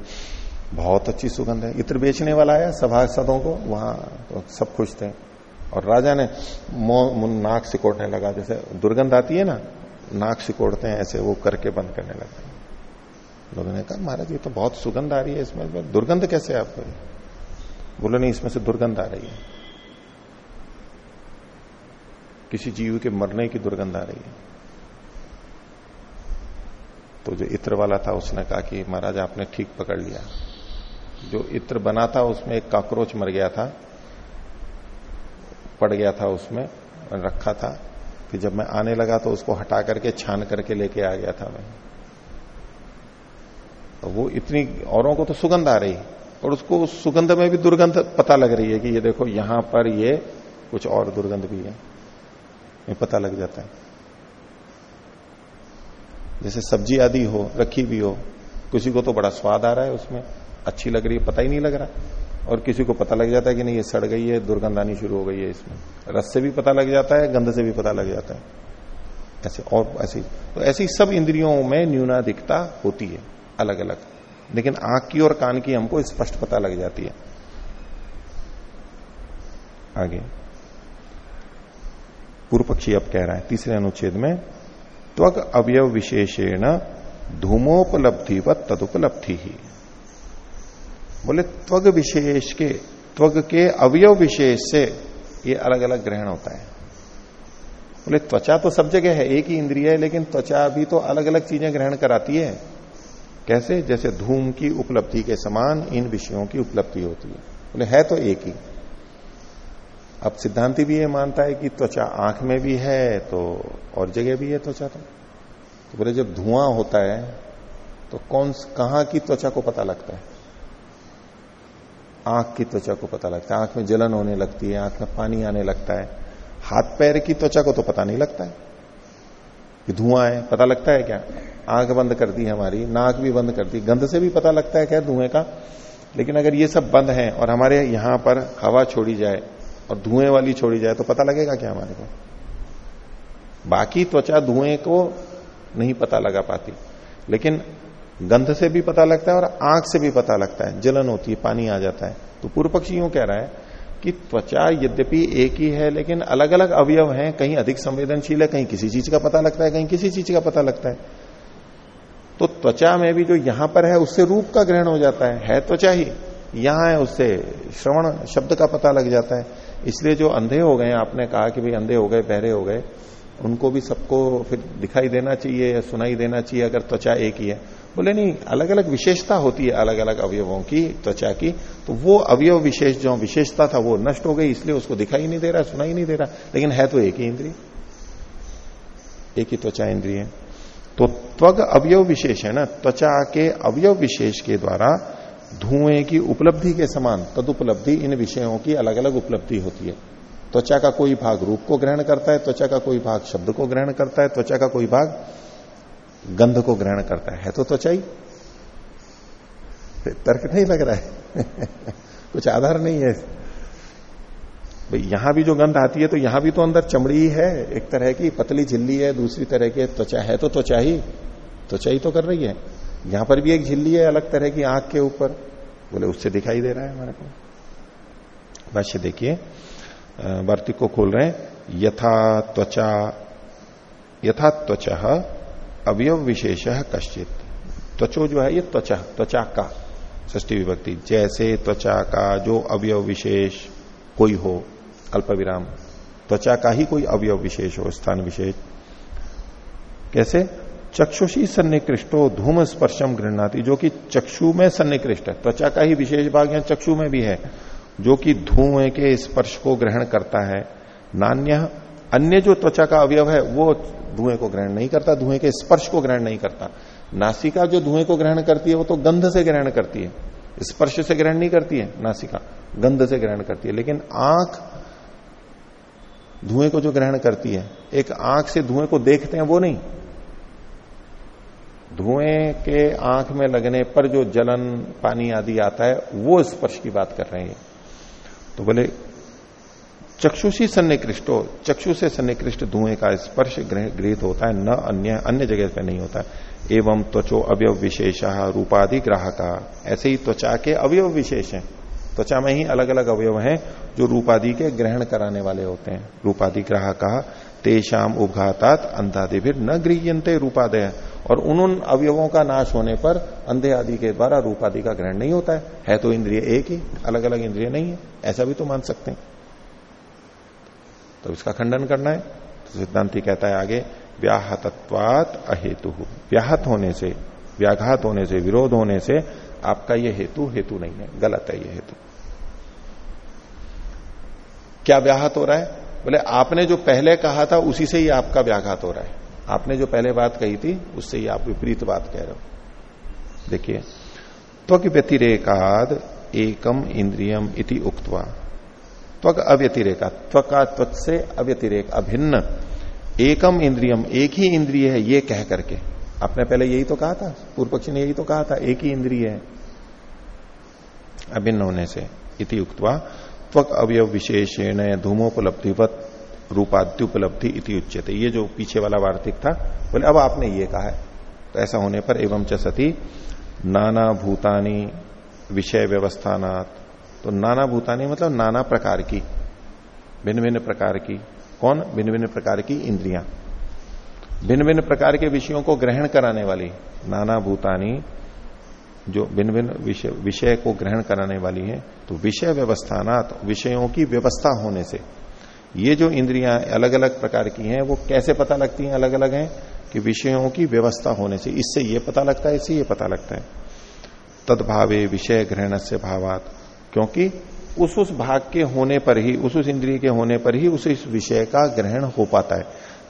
बहुत अच्छी सुगंध है। इत्र बेचने वाला आया सभासदों को, वहाँ तो सब खुश थे। और राजा ने मुन, नाक सिकोड़ने लगा। जैसे दुर्गंध आती है ना, नाक सिकोड़ते हैं, ऐसे वो करके बंद करने लगे। लोगों ने कहा, महाराज, ये तो बहुत सुगंध आ रही है इसमें। दुर्गंध कैसे आपको? बोलो, नहीं, इसमें से दुर्गंध आ रही है। किसी जीव के मरने की दुर्गंध आ रही है। तो जो इत्र वाला था, उसने कहा कि, महाराज, आपने ठीक पकड़ लिया। जो इत्र बना था, उसमें एक काक्रोच मर गया था, पड़ गया था उसमें, रखा था, कि जब मैं आने लगा तो उसको हटा करके, छान करके लेके आ गया था मैं। तो वो इतनी, औरों को तो सुगंध आ रही, और उसको उस सुगंध में भी दुर्गंध पता लग रही है कि ये देखो, यहाँ पर ये कुछ और दुर्गंध भी है। ये पता लग जाता है। जैसे सब्ज़ी आदि हो, रखी भी हो, किसी को तो बड़ा स्वाद आ रहा है उसमें। अच्छी लग रही है, पता ही नहीं लग रहा। और किसी को पता लग जाता है कि नहीं, ये सड़ गई है दुर्गंध आनी शुरू हो गई है इसमें। रस से भी पता लग जाता है, गंध से भी पता लग जाता है। ऐसे और ऐसी तो ऐसी सब इंद्रियों में न्यूनाधिकता होती है अलग अलग लेकिन आँख की और कान की हमको स्पष्ट पता लग जाती है। आगे। पूर्व पक्षी अब कह रहा है, तीसरे अनुच्छेद में, त्वक अवयव विशेषेण धूमोपलब्धि व तदुपलब्धि ही। बोले त्वग विशेष के त्वग के अवयव विशेष से ये अलग अलग ग्रहण होता है। बोले त्वचा तो सब जगह है एक ही इंद्रिय है लेकिन त्वचा भी तो अलग अलग चीज़ें ग्रहण कराती है। कैसे? जैसे धूम की उपलब्धि के समान इन विषयों की उपलब्धि होती है। बोले है तो एक ही। अब सिद्धांति भी ये मानता है कि त्वचा आँख में भी है तो और जगह भी है त्वचा तो, तो बोले जब धुआँ होता है तो कौन कहाँ की त्वचा को पता लगता है? आँख की त्वचा को पता लगता है। आँख में जलन होने लगती है, आँख में पानी आने लगता है। हाथ पैर की त्वचा को तो पता नहीं लगता है। कि धुआँ है, पता लगता है क्या? आँख बंद कर दी हमारी, नाक भी बंद कर दी, गंध से भी पता लगता है क्या धुएँ का? लेकिन अगर ये सब बंद है और हमारे यहाँ पर हवा छोड़ी जाए और धुएँ वाली छोड़ी जाए तो पता लगेगा क्या हमारे को? बाकी त्वचा धुएँ को नहीं पता लगा पाती। लेकिन गंध से भी पता लगता है और आँख से भी पता लगता है। जलन होती है, पानी आ जाता है। तो पूर्व पक्षी यूँ कह रहा है कि त्वचा यद्यपि एक ही है, लेकिन अलग अलग अवयव हैं, कहीं अधिक संवेदनशील है, कहीं किसी चीज़ का पता लगता है, कहीं किसी चीज़ का पता लगता है। तो त्वचा में भी जो यहाँ पर है, उससे रूप का ग्रहण हो जाता है। है त्वचा ही। यहाँ है, उससे श्रवण शब्द का पता लग जाता है। इसलिए जो अंधे हो गए आपने कहा कि भाई अंधे हो गए, बहरे हो गए, उनको भी सबको फिर दिखाई देना चाहिए या सुनाई देना चाहिए, अगर त्वचा एक ही है। बोले, नहीं अलग अलग विशेषता होती है अलग अलग अवयवों की, त्वचा की। तो वो अवयव विशेष, जो विशेषता था, वो नष्ट हो गई, इसलिए उसको दिखाई नहीं दे रहा, सुनाई नहीं दे रहा। लेकिन है तो एक ही इंद्रिय। एक ही त्वचा इंद्रिय है। तो त्वग अवयव विशेष है ना? त्वचा के अवयव विशेष के द्वारा धुएँ की उपलब्धि के समान, तदुपलब्धि, इन विषयों की अलग अलग उपलब्धि होती है। त्वचा का कोई भाग रूप को ग्रहण करता है, त्वचा का कोई भाग शब्द को ग्रहण करता है, त्वचा का कोई भाग गंध को ग्रहण करता है, तो त्वचा ही तर्क नहीं लग रहा है। कुछ आधार नहीं है। भाई यहाँ भी जो गंध आती है तो यहाँ भी तो अंदर चमड़ी ही है। एक तरह की पतली झिल्ली है दूसरी तरह की त्वचा है तो त्वचा ही त्वचा ही तो कर रही है। यहाँ पर भी एक झिल्ली है अलग तरह की आँख के ऊपर। बोले उससे दिखाई दे रहा है हमारे को। भाष्य देखिए। वार्तिक को खोल रहे हैं। यथा त्वचा यथा त्वचा अवयव विशेष कश्चित। त्वचो जो है, ये त्वचा त्वचा का ष्टी विभक्ति। जैसे त्वचा का जो अवयव विशेष कोई हो अल्प विराम त्वचा का ही कोई अवयव विशेष हो, स्थान विशेष। कैसे? चक्षुषी सन्निकृष्टो धूम स्पर्शम गृहणाती, जो कि चक्षु में सन्निकृष्ट है। त्वचा का ही विशेष भाग यहाँ चक्षु में भी है, जो कि धूम के स्पर्श को ग्रहण करता है। नान्य अन्य जो त्वचा का अवयव है, वो धुएँ को ग्रहण नहीं करता, धुएँ के स्पर्श को ग्रहण नहीं करता। नासिका जो धुएँ को ग्रहण करती है, वो तो गंध से ग्रहण करती है। स्पर्श से ग्रहण नहीं करती है नासिका, गंध से ग्रहण करती है। लेकिन आँख धुएँ को जो ग्रहण करती है, एक आँख से धुएँ को देखते हैं, वो नहीं। धुएँ के आँख में लगने पर जो जलन, पानी आदि आता है, वो स्पर्श की बात कर रहे हैं। तो बोले चक्षुषी सन्निकृष्टो चक्षु से सन्निकृष्ट धुएँ का स्पर्श गृहित होता है, न अन्य अन्य जगह पे नहीं होता। एवं त्वचो अवयव विशेष रूपाधि ग्राहका। ऐसे ही त्वचा के अवयव विशेष हैं। त्वचा में ही अलग अलग अवयव हैं, जो रूपादि के ग्रहण कराने वाले होते हैं। रूपादि ग्राहका तेषाम उपघातात अंधादि भी न गृहते रूपादय। और उन उन अवयवों का नाश होने पर अंधे आदि के द्वारा रूपादि का ग्रहण नहीं होता है। है तो इंद्रिय एक ही अलग अलग इंद्रिय नहीं है। ऐसा भी तो मान सकते हैं। तो इसका खंडन करना है। तो सिद्धांति कहता है आगे, व्याहतत्वात अहेतु। व्याहत होने से, व्याघात होने से, विरोध होने से आपका यह हेतु हेतु नहीं है, गलत है यह हेतु। क्या व्याहत हो रहा है? बोले, आपने जो पहले कहा था, उसी से ही आपका व्याघात हो रहा है। आपने जो पहले बात कही थी, उससे ही आप विपरीत बात कह रहे हो। देखिए त्वक व्यतिरेकाद एकम इंद्रियम इति उक्तवा त्वक अव्यतिरेका। त्वका त्वक से अव्यतिरेक, अभिन्न। एकम इंद्रियम, एक ही इंद्रिय है, ये कह करके। आपने पहले यही तो कहा था पूर्व पक्षी ने यही तो कहा था, एक ही इंद्रिय है। अभिन्न होने से, इति उक्तवा, त्वक अवयव विशेषण धूमोपलब्धिवत, रूपाद्युपलब्धि इति उच्चते ये जो पीछे वाला वार्तिक था, बोले, अब आपने ये कहा है। तो ऐसा होने पर एवं च सती, नाना भूतानी विषय व्यवस्थानात तो नाना भूतानी मतलब नाना प्रकार की भिन्न भिन्न प्रकार की। कौन? भिन्न भिन्न प्रकार की इंद्रियाँ। भिन्न भिन्न प्रकार के विषयों को ग्रहण कराने वाली नाना भूतानी, जो भिन्न भिन्न विषय को ग्रहण कराने वाली है तो विषय व्यवस्थानात, विषयों की व्यवस्था होने से। ये जो इंद्रियाँ अलग अलग प्रकार की हैं, वो कैसे पता लगती हैं अलग अलग हैं? कि विषयों की व्यवस्था होने से। इससे ये पता लगता है, इससे ये पता लगता है। तदभावे विषय ग्रहण से भावात। क्योंकि उस उस भाग के होने पर ही, उस उस इंद्रिय के होने पर ही उस इस विषय का ग्रहण हो पाता है।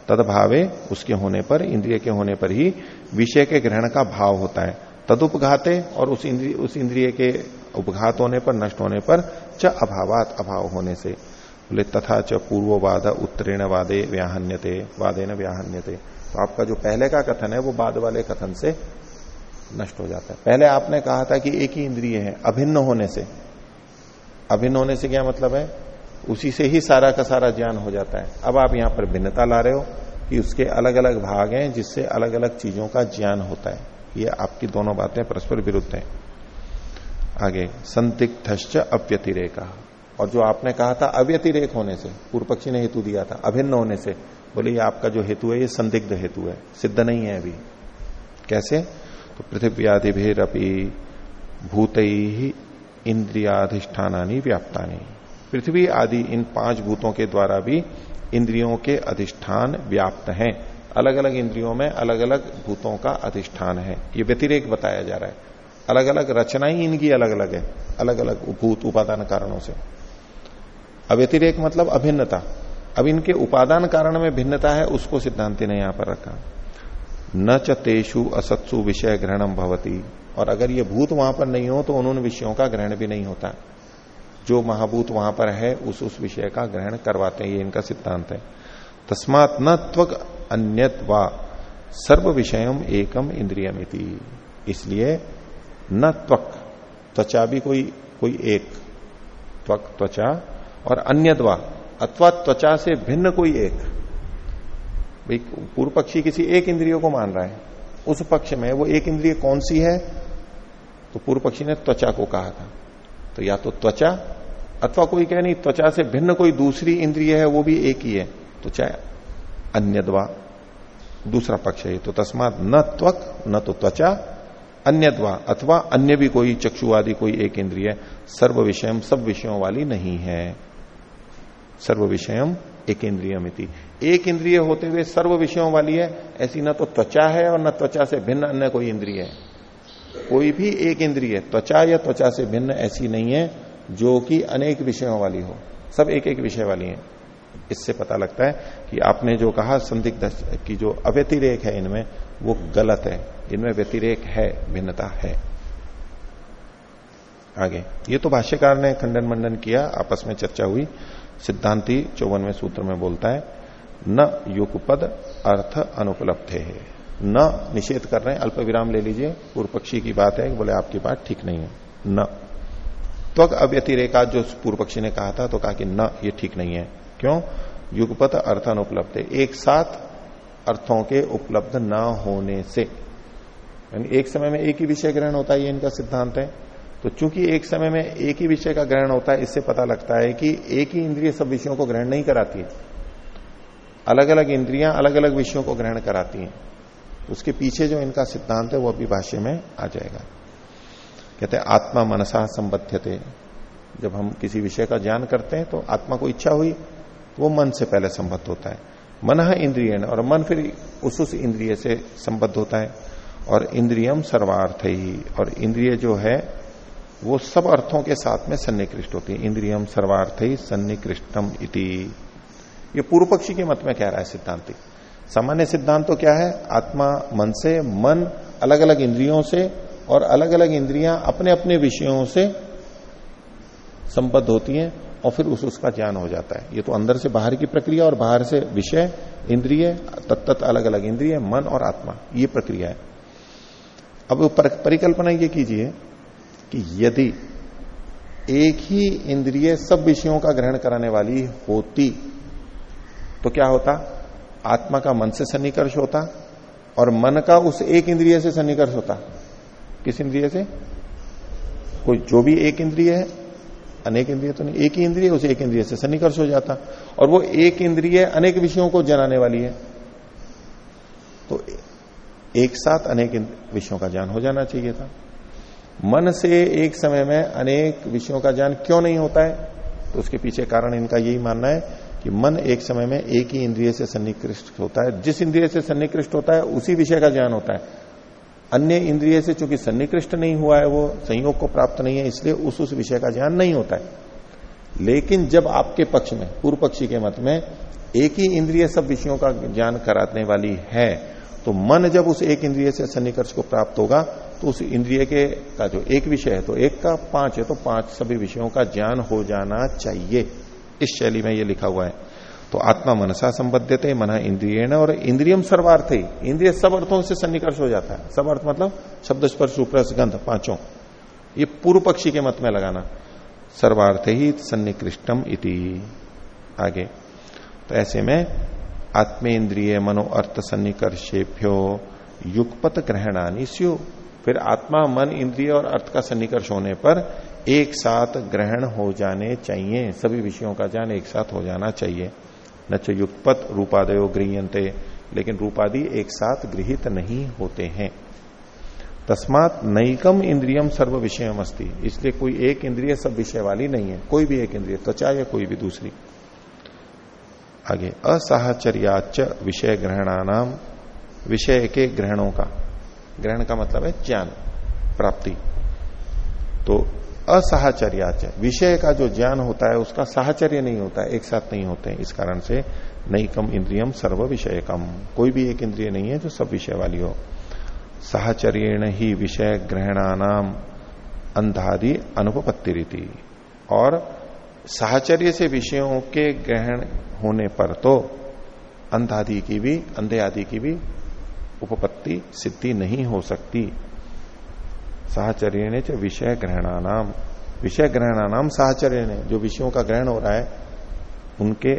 तदभावे उसके होने पर, इंद्रिय के होने पर ही विषय के ग्रहण का भाव होता है। तदुपघाते और उस इंद्रिय उस इंद्रिय के उपघात होने पर, नष्ट होने पर च अभावात अभाव होने से। बोले, तथा च पूर्ववाद उत्तीर्ण वादे व्याहन्यते वादे न व्याहन्यते। तो आपका जो पहले का कथन है, वो बाद वाले कथन से नष्ट हो जाता है। पहले आपने कहा था कि एक ही इंद्रिय है, अभिन्न होने से। अभिन्न होने से क्या मतलब है? उसी से ही सारा का सारा ज्ञान हो जाता है। अब आप यहाँ पर भिन्नता ला रहे हो कि उसके अलग अलग भाग हैं जिससे अलग अलग चीज़ों का ज्ञान होता है। ये आपकी दोनों बातें परस्पर विरुद्ध हैं। आगे संदिग्ध अव्यतिरेका। और जो आपने कहा था अव्यतिरेक होने से पूर्व पक्षी ने हेतु दिया था, अभिन्न होने से, बोले ये आपका जो हेतु है, ये संदिग्ध हेतु है, सिद्ध नहीं है अभी। कैसे? तो पृथ्वी आदि भी भूत ही इंद्रियाधिष्ठानी व्याप्तानी। पृथ्वी आदि इन पाँच भूतों के द्वारा भी इंद्रियों के अधिष्ठान व्याप्त हैं। अलग अलग इंद्रियों में अलग अलग भूतों का अधिष्ठान है। ये व्यतिरेक बताया जा रहा है। अलग अलग रचना ही इनकी अलग अलग है अलग अलग भूत उपादान कारणों से। अव्यतिरेक मतलब अभिन्नता। अब इनके उपादान कारण में भिन्नता है, उसको सिद्धांति ने यहाँ पर रखा। न चेषु असत्सु विषय ग्रहणम भवती। और अगर ये भूत वहाँ पर नहीं हो तो उन विषयों का ग्रहण भी नहीं होता। जो महाभूत वहाँ पर है, उस उस विषय का ग्रहण करवाते हैं, ये इनका सिद्धांत है। तस्मात न त्वक अन्य सर्व विषयम एकम इंद्रियमिति। इसलिए न त्वक, त्वचा भी कोई कोई एक। त्वक, त्वचा और अन्यद्वा अथवा त्वचा से भिन्न कोई एक। पूर्व पक्षी किसी एक इंद्रियों को मान रहा है। उस पक्ष में वो एक इंद्रिय कौन सी है? तो पूर्व पक्षी ने त्वचा को कहा था। तो या तो त्वचा, अथवा कोई कह नहीं, त्वचा से भिन्न कोई दूसरी इंद्रिय है, वो भी एक ही है। तो चाहे अन्यद्वा, दूसरा पक्ष है तो तस्मात न त्वक, न तो त्वचा, अन्यद्वा, अथवा अन्य भी कोई चक्षु आदि, कोई एक इंद्रिय, सर्व विषयम, सब विषयों वाली नहीं है। सर्व विषयम, एक इंद्रियमिति एक इंद्रिय होते हुए सर्व विषयों वाली है, ऐसी न तो त्वचा है और न त्वचा से भिन्न अन्य कोई इंद्रिय है। कोई भी एक इंद्रिय, त्वचा या त्वचा से भिन्न ऐसी नहीं है, जो कि अनेक विषयों वाली हो। सब एक एक विषय वाली है। इससे पता लगता है कि आपने जो कहा, संदिग्ध की जो अव्यतिरेक है इनमें, वो गलत है। इनमें व्यतिरेक है, भिन्नता है। आगे, ये तो भाष्यकार ने खंडन मंडन किया, आपस में चर्चा हुई। सिद्धांति चौवनवे सूत्र में बोलता है, न युगपद अर्थ अनुपलब्ध है। न निषेध कर रहे हैं, अल्प विराम ले लीजिए पूर्व पक्षी की बात है, बोले आपकी बात ठीक नहीं है, न। त्वक अव्यतिरेका, जो पूर्व पक्षी ने कहा था तो कहा कि न, ये ठीक नहीं है। क्यों? युगपत अर्थ अनुपलब्ध है। एक साथ अर्थों के उपलब्ध न होने से। यानी एक समय में एक ही विषय ग्रहण होता है, ये इनका सिद्धांत है। तो चूँकि एक समय में एक ही विषय का ग्रहण होता है, इससे पता लगता है कि एक ही इंद्रिय सब विषयों को ग्रहण नहीं कराती है। अलग अलग इंद्रियाँ अलग अलग विषयों को ग्रहण कराती हैं। उसके पीछे जो इनका सिद्धांत है, वो अभी भाष्य में आ जाएगा। कहते हैं, आत्मा मनसा संबद्ध जब हम किसी विषय का ज्ञान करते हैं तो आत्मा को इच्छा हुई, वो मन से पहले संबद्ध होता है। मन इंद्रिय और मन फिर उस उस इंद्रिय से संबद्ध होता है। और इंद्रियम सर्वार्थ ही और इंद्रिय जो है, वो सब अर्थों के साथ में सन्निकृष्ट होती है। इंद्रियम सर्वार्थ ही सन्निकृष्टम इति। ये पूर्व पक्षी के मत में कह रहा है सिद्धांति। सामान्य सिद्धांत तो क्या है? आत्मा मन से, मन अलग अलग इंद्रियों से और अलग अलग इंद्रियाँ अपने अपने विषयों से संबद्ध होती हैं और फिर उस, उसका ज्ञान हो जाता है। ये तो अंदर से बाहर की प्रक्रिया और बाहर से विषय, इंद्रिय तत्त अलग अलग इंद्रिय, मन और आत्मा। ये प्रक्रिया है। अब परिकल्पना ये कीजिए कि यदि एक ही इंद्रिय सब विषयों का ग्रहण कराने वाली होती तो क्या होता? आत्मा का मन से सन्निकर्ष होता और मन का उस एक इंद्रिय से सन्निकर्ष होता। किस इंद्रिय से? कोई जो भी एक इंद्रिय है, अनेक इंद्रिय तो नहीं, एक ही इंद्रिय उस एक इंद्रिय से सन्निकर्ष हो जाता और वो एक इंद्रिय अनेक विषयों को जनाने वाली है। तो एक साथ अनेक विषयों का ज्ञान हो जाना चाहिए था। मन से एक समय में अनेक विषयों का ज्ञान क्यों नहीं होता है? तो उसके पीछे कारण इनका यही मानना है कि मन एक समय में एक ही इंद्रिय से सन्निकृष्ट होता है। जिस इंद्रिय से सन्निकृष्ट होता है, उसी विषय का ज्ञान होता है। अन्य इंद्रिय से चूँकि सन्निकृष्ट नहीं हुआ है, वो संयोग को प्राप्त नहीं है, इसलिए उस उस विषय का ज्ञान नहीं होता है। लेकिन जब आपके पक्ष में, पूर्व पक्षी के मत में, एक ही इंद्रिय सब विषयों का ज्ञान कराने वाली है तो मन जब उस एक इंद्रिय से सन्निकर्ष को प्राप्त होगा तो उस इंद्रिय के का जो एक विषय है तो एक का पाँच है तो पाँच सभी विषयों का ज्ञान हो जाना चाहिए। इस शैली में ये लिखा हुआ है। तो आत्मा मनसा संबद्धते मन इंद्रिय और इंद्रियम सर्वार्थ। ही इंद्रिय सब अर्थों से सन्निकर्ष हो जाता है। सब अर्थ मतलब शब्द स्पर्श सुप्रस गंध, पाँचों। ये पूर्व पक्षी के मत में लगाना। सर्वार्थ ही सन्निकृष्टम इति। आगे। तो ऐसे में आत्मेन्द्रिय मनो अर्थ सन्निकर्षेभ्यो युगपत ग्रहणानी स्यु। फिर आत्मा, मन, इंद्रिय और अर्थ का सन्निकर्ष होने पर एक साथ ग्रहण हो जाने चाहिए। सभी विषयों का ज्ञान एक साथ हो जाना चाहिए। न च युगपत रूपादयो गृहते लेकिन रूपादि एक साथ गृहित नहीं होते हैं। तस्मात नईकम इंद्रियम सर्व विषय अस्ती इसलिए कोई एक इंद्रिय सब विषय वाली नहीं है। कोई भी एक इंद्रिय, त्वचा या कोई भी दूसरी। आगे असाहचर्याच विषय ग्रहणानाम, विषय के ग्रहणों का। ग्रहण का मतलब है ज्ञान, प्राप्ति। तो असाहचर्याच विषय का जो ज्ञान होता है, उसका साहचर्य नहीं होता, एक साथ नहीं होते इस कारण से नई कम इंद्रियम सर्व विषय कम कोई भी एक इंद्रिय नहीं है जो सब विषय वाली हो। साहचर्य ही विषय ग्रहणानाम अंधादि अनुपत्ति रीति और साहचर्य से विषयों के ग्रहण होने पर तो अंधादि की भी, अंधे आदि की भी उपपत्ति सिद्धि नहीं हो सकती। साहचर्य ने विषय ग्रहणानाम विषय ग्रहणानाम साहचर्य ने जो विषयों का ग्रहण हो रहा है उनके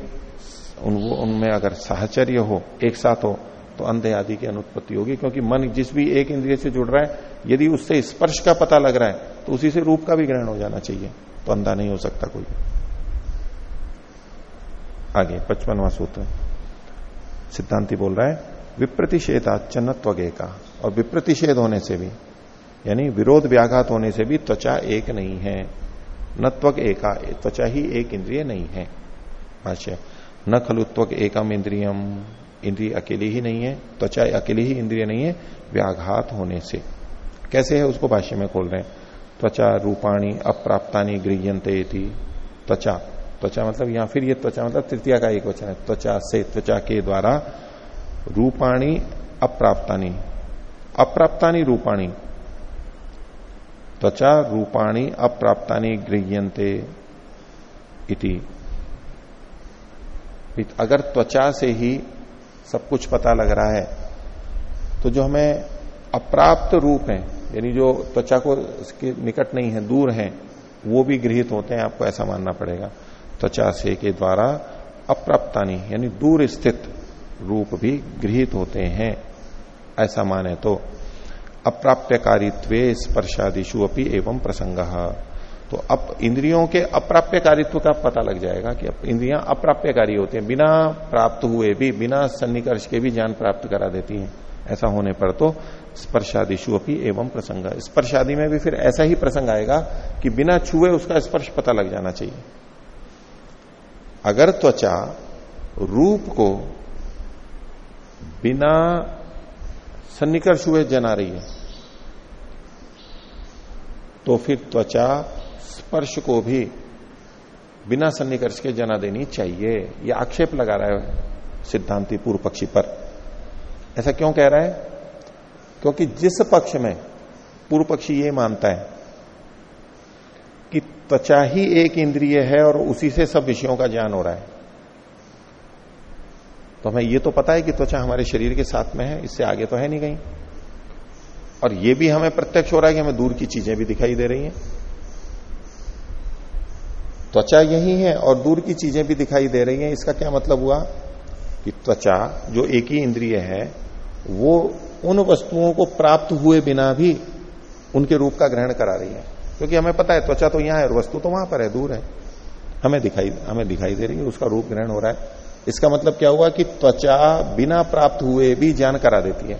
उन, उनमें अगर साहचर्य हो एक साथ हो तो अंधे आदि की अनुत्पत्ति होगी। क्योंकि मन जिस भी एक इंद्रिय से जुड़ रहा है यदि उससे स्पर्श का पता लग रहा है तो उसी से रूप का भी ग्रहण हो जाना चाहिए। तो अंधा नहीं हो सकता कोई। आगे पचपनवा सूत्र। सिद्धांति बोल रहा है विप्रतिषेधा विप्रतिषेधाचन्नत्वगे का और विप्रतिषेध होने से भी यानी विरोध व्याघात होने से भी त्वचा एक नहीं है। नत्वक एका, त्वचा ही एक इंद्रिय नहीं है। भाष्य न खलुत्व एकम इंद्रियम, इंद्रिय अकेली ही नहीं है, त्वचा अकेली ही इंद्रिय नहीं है, व्याघात होने से। कैसे है उसको भाष्य में खोल रहे हैं? त्वचा रूपाणी अप्राप्तानी गृहते त्वचा त्वचा मतलब यहाँ फिर ये त्वचा मतलब तृतीया का एक वचन है। त्वचा से त्वचा के द्वारा रूपाणी अप्राप्तानी। अप्राप्तानी रूपाणी त्वचा रूपाणी अप्राप्तानी गृहते इति। अगर त्वचा से ही सब कुछ पता लग रहा है तो जो हमें अप्राप्त रूप है, यानी जो त्वचा को इसके निकट नहीं है, दूर है, वो भी गृहित होते हैं, आपको ऐसा मानना पड़ेगा। त्वचा से के द्वारा अप्राप्तानी, यानी दूर स्थित रूप भी गृहित होते हैं, ऐसा माने तो। अप्राप्यकारित्व स्पर्शादिशु अपनी एवं प्रसंग तो अब इंद्रियों के अप्राप्यकारित्व का पता लग जाएगा कि इंद्रियाँ अप्राप्यकारी होती हैं, बिना प्राप्त हुए भी, बिना सन्निकर्ष के भी ज्ञान प्राप्त करा देती हैं। ऐसा होने पर तो स्पर्शादिशु अपनी एवं प्रसंग। स्पर्शादि में भी फिर ऐसा ही प्रसंग आएगा कि बिना छुए उसका स्पर्श पता लग जाना चाहिए। अगर त्वचा रूप को बिना सन्निकर्ष हुए, जना रही है। तो फिर त्वचा स्पर्श को भी बिना सन्निकर्ष के जना देनी चाहिए। यह आक्षेप लगा रहा है सिद्धांति पूर्व पक्षी पर। ऐसा क्यों कह रहा है? क्योंकि जिस पक्ष में पूर्व पक्षी ये मानता है कि त्वचा ही एक इंद्रिय है और उसी से सब विषयों का ज्ञान हो रहा है। तो हमें ये तो पता है कि त्वचा हमारे शरीर के साथ में है, इससे आगे तो है नहीं कहीं। और ये भी हमें प्रत्यक्ष हो रहा है कि हमें दूर की चीज़ें भी दिखाई दे रही हैं। त्वचा यही है और दूर की चीज़ें भी दिखाई दे रही हैं। इसका क्या मतलब हुआ कि त्वचा जो एक ही इंद्रिय है, वो उन वस्तुओं को प्राप्त हुए बिना भी उनके रूप का ग्रहण करा रही है। क्योंकि हमें पता है त्वचा तो यहाँ है और वस्तु तो वहाँ पर है, दूर है। हमें दिखाई हमें दिखाई दे रही है, उसका रूप ग्रहण हो रहा है। इसका मतलब क्या हुआ कि त्वचा बिना प्राप्त हुए भी ज्ञान करा देती है।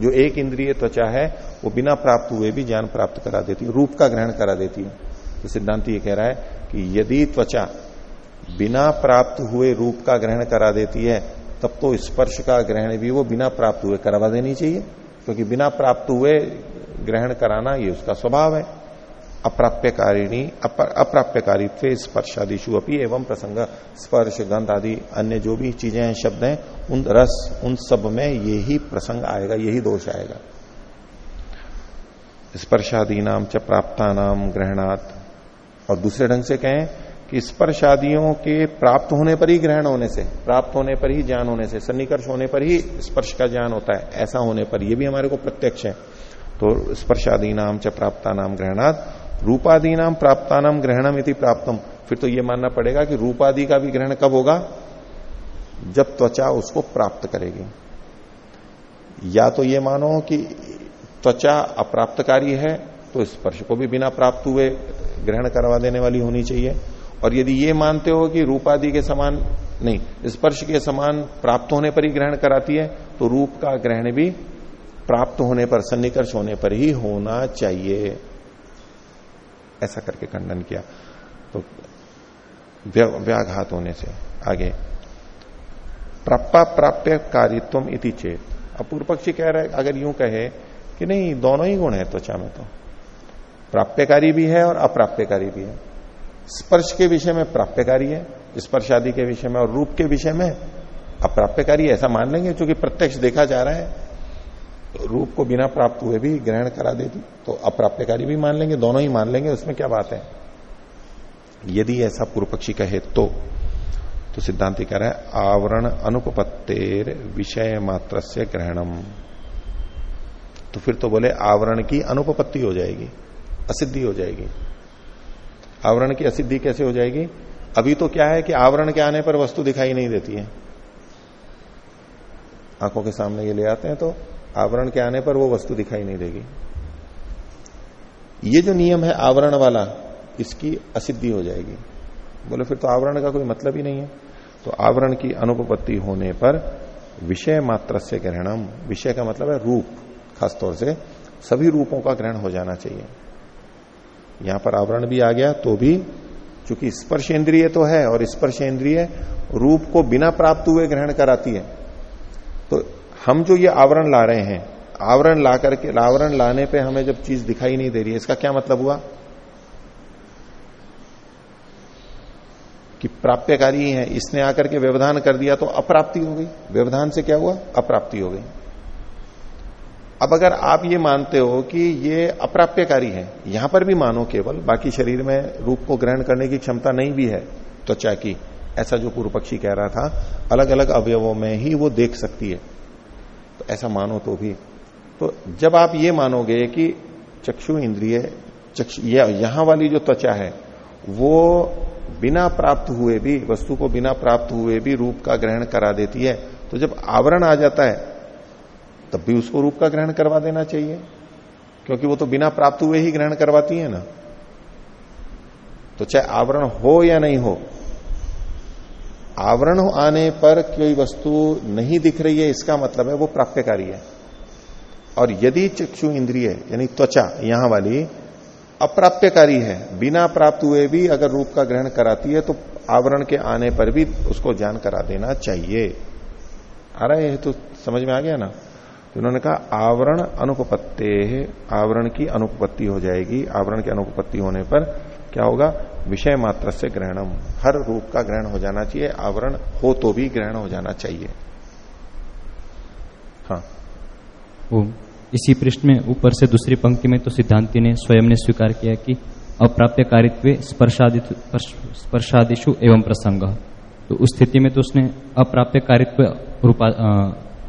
जो एक इंद्रिय त्वचा है, वो बिना प्राप्त हुए भी ज्ञान प्राप्त करा देती है, रूप का ग्रहण करा देती है। तो सिद्धांत ये कह रहा है कि यदि त्वचा बिना प्राप्त हुए रूप का ग्रहण करा देती है, तब तो स्पर्श का ग्रहण भी वो बिना प्राप्त हुए करवा देनी चाहिए, क्योंकि बिना प्राप्त हुए ग्रहण कराना ये उसका स्वभाव है। अप्राप्यकारिणी अप्राप्यकारी अप्राप्यकारित्व स्पर्शादिशु अपनी एवं प्रसंग, स्पर्श, गंध आदि अन्य जो भी चीज़ें हैं, शब्द हैं, उन रस, उन सब में यही प्रसंग आएगा, यही दोष आएगा। स्पर्शादी नाम च प्राप्ता नाम ग्रहणात। और दूसरे ढंग से कहें कि स्पर्शादियों के प्राप्त होने पर ही ग्रहण होने से, प्राप्त होने पर ही ज्ञान होने से, सन्निकर्ष होने पर ही स्पर्श का ज्ञान होता है, ऐसा होने पर यह भी हमारे को प्रत्यक्ष है। तो स्पर्शादी नाम च प्राप्ता नाम ग्रहणात रूपादि नाम प्राप्ता नाम ग्रहणम इति प्राप्तम। फिर तो यह मानना पड़ेगा कि रूपादि का भी ग्रहण कब होगा? जब त्वचा उसको प्राप्त करेगी। या तो ये मानो कि त्वचा अप्राप्तकारी है तो स्पर्श को भी बिना प्राप्त हुए ग्रहण करवा देने वाली होनी चाहिए। और यदि ये मानते हो कि रूपादि के समान नहीं, स्पर्श के समान प्राप्त होने पर ही ग्रहण कराती है तो रूप का ग्रहण भी प्राप्त होने पर, सन्निकर्ष होने पर ही होना चाहिए। ऐसा करके खंडन किया। तो व्याघात होने से आगे प्राप्पा प्राप्य कारित्व इति चेत। अपूर्व पक्षी कह रहा है अगर यूँ कहे कि नहीं, दोनों ही गुण है त्वचा में तो। प्राप्यकारी भी है और अप्राप्यकारी भी है। स्पर्श के विषय में प्राप्यकारी है स्पर्श आदि के विषय में और रूप के विषय में अप्राप्यकारी, ऐसा मान लेंगे, क्योंकि प्रत्यक्ष देखा जा रहा है रूप को बिना प्राप्त हुए भी ग्रहण करा देती तो अप्राप्यकारी भी मान लेंगे, दोनों ही मान लेंगे, उसमें क्या बात है? यदि ऐसा पूर्व पक्षी कहे तो तो सिद्धांत कह रहा है, आवरण अनुपत्तेर विषय मात्र से ग्रहणम। तो फिर तो बोले, आवरण की अनुपपत्ति हो जाएगी, असिद्धि हो जाएगी। आवरण की असिद्धि कैसे हो जाएगी? अभी तो क्या है कि आवरण के आने पर वस्तु दिखाई नहीं देती है। आँखों के सामने ये ले आते हैं तो आवरण के आने पर वो वस्तु दिखाई नहीं देगी। ये जो नियम है आवरण वाला, इसकी असिद्धि हो जाएगी। बोले, फिर तो आवरण का कोई मतलब ही नहीं है। तो आवरण की अनुपत्ति होने पर विषय मात्र से ग्रहणम, विषय का मतलब है रूप, खासतौर से सभी रूपों का ग्रहण हो जाना चाहिए। यहाँ पर आवरण भी आ गया तो भी चूँकि स्पर्श इंद्रिय तो है, और स्पर्श इंद्रिय रूप को बिना प्राप्त हुए ग्रहण कराती है तो हम जो ये आवरण ला रहे हैं, आवरण ला करके, आवरण लाने पे हमें जब चीज़ दिखाई नहीं दे रही है, इसका क्या मतलब हुआ? कि प्राप्यकारी है इसने आकर के व्यवधान कर दिया तो अप्राप्ति हो गई। व्यवधान से क्या हुआ? अप्राप्ति हो गई। अब अगर आप ये मानते हो कि ये अप्राप्यकारी है, यहाँ पर भी मानो केवल, बाकी शरीर में रूप को ग्रहण करने की क्षमता नहीं भी है, त्वचा की, ऐसा जो पूर्व पक्षी कह रहा था अलग अलग अवयवों में ही वो देख सकती है। ऐसा मानो तो भी। तो जब आप ये मानोगे कि चक्षु इंद्रिय, चक्षु यहाँ वाली जो त्वचा है, वो बिना प्राप्त हुए भी, वस्तु को बिना प्राप्त हुए भी रूप का ग्रहण करा देती है तो जब आवरण आ जाता है, तब भी उसको रूप का ग्रहण करवा देना चाहिए, क्योंकि वो तो बिना प्राप्त हुए ही ग्रहण करवाती है ना। तो चाहे आवरण हो या नहीं हो आवरण आने पर कोई वस्तु नहीं दिख रही है, इसका मतलब है वो प्राप्यकारी है। और यदि चक्षु इंद्रिय, यानी त्वचा, यहाँ वाली अप्राप्यकारी है, बिना प्राप्त हुए भी अगर रूप का ग्रहण कराती है तो आवरण के आने पर भी उसको ज्ञान करा देना चाहिए। आ रहा है तो समझ में आ गया ना? तो उन्होंने कहा, आवरण अनुपत्ते आवरण की अनुपत्ति हो जाएगी। आवरण की अनुपत्ति होने पर क्या होगा? विषय मात्र से ग्रहणम। हर रूप का ग्रहण हो जाना चाहिए। आवरण हो तो भी ग्रहण हो जाना चाहिए। हाँ। इसी पृष्ठ में ऊपर से दूसरी पंक्ति में तो सिद्धांति ने स्वयं ने स्वीकार किया कि अप्राप्य कारित्व स्पर्शादिशु एवं प्रसंग। तो उस स्थिति में तो उसने अप्राप्य कारित्व रूपा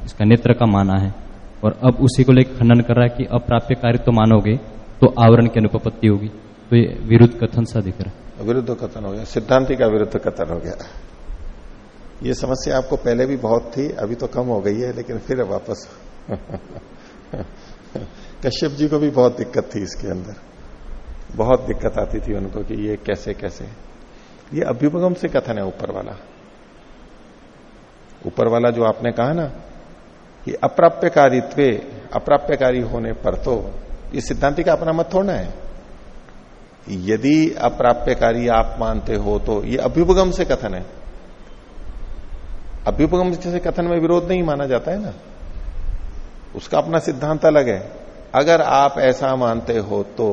इसका नेत्र का माना है। और अब उसी को लेकर खंडन कर रहा है कि अप्राप्य कार्य तो मानोगे तो आवरण की अनुपत्ति होगी। तो ये विरुद्ध कथन सा दिख रहा है। विरुद्ध कथन हो गया सिद्धांति का विरुद्ध कथन हो गया। ये समस्या आपको पहले भी बहुत थी, अभी तो कम हो गई है, लेकिन फिर वापस। कश्यप जी को भी बहुत दिक्कत थी इसके अंदर। बहुत दिक्कत आती थी उनको कि ये कैसे कैसे। ये अभ्युपगम से कथन है ऊपर वाला। ऊपर वाला जो आपने कहा ना, कि अप्राप्यकारित्व, अप्राप्यकारी होने पर तो ये सिद्धांति का अपना मत थोड़ा है। यदि अप्राप्यकारी आप मानते हो तो ये अभ्युपगम से कथन है। अभ्युपगम से कथन में विरोध नहीं माना जाता है ना? उसका अपना सिद्धांत अलग है। अगर आप ऐसा मानते हो तो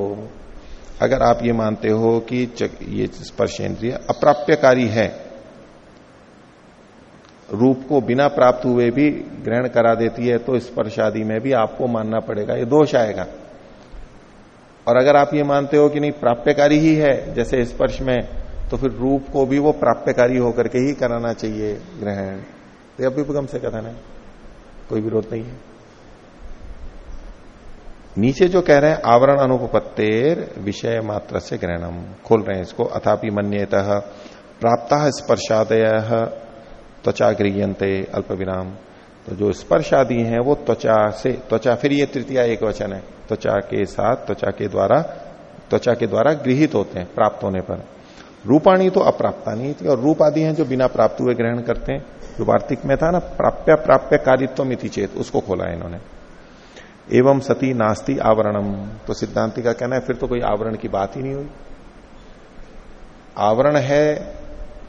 अगर आप ये मानते हो कि ये स्पर्शेंद्रिय अप्राप्यकारी है, रूप को बिना प्राप्त हुए भी ग्रहण करा देती है तो स्पर्श आदि में भी आपको मानना पड़ेगा, ये दोष आएगा। और अगर आप ये मानते हो कि नहीं, प्राप्यकारी ही है जैसे स्पर्श में तो फिर रूप को भी वो प्राप्यकारी होकर के ही कराना चाहिए ग्रहण। तो अब विपगम से कथन है। कोई विरोध नहीं है। नीचे जो कह रहे हैं, आवरण अनुपत्तेर विषय मात्र से ग्रहणम। खोल रहे हैं इसको। अथापि मन्यत प्राप्त स्पर्शादय त्वचा गृहते अल्प विराम तो जो स्पर्श आदि है, वो त्वचा से, त्वचा, फिर ये तृतीय एक वचन है। त्वचा के साथ, त्वचा के द्वारा, त्वचा के द्वारा गृहित होते हैं, प्राप्त होने पर। रूपाणी तो अप्राप्ता नहीं थी, और रूप आदि हैं जो बिना प्राप्त हुए ग्रहण करते हैं। जो वार्तिक में था ना, प्राप्य प्राप्य कारित्व मिति चेत, उसको खोला है इन्होंने। एवं सती नास्ती आवरणम। तो सिद्धांति का कहना है, फिर तो कोई आवरण की बात ही नहीं हुई। आवरण है,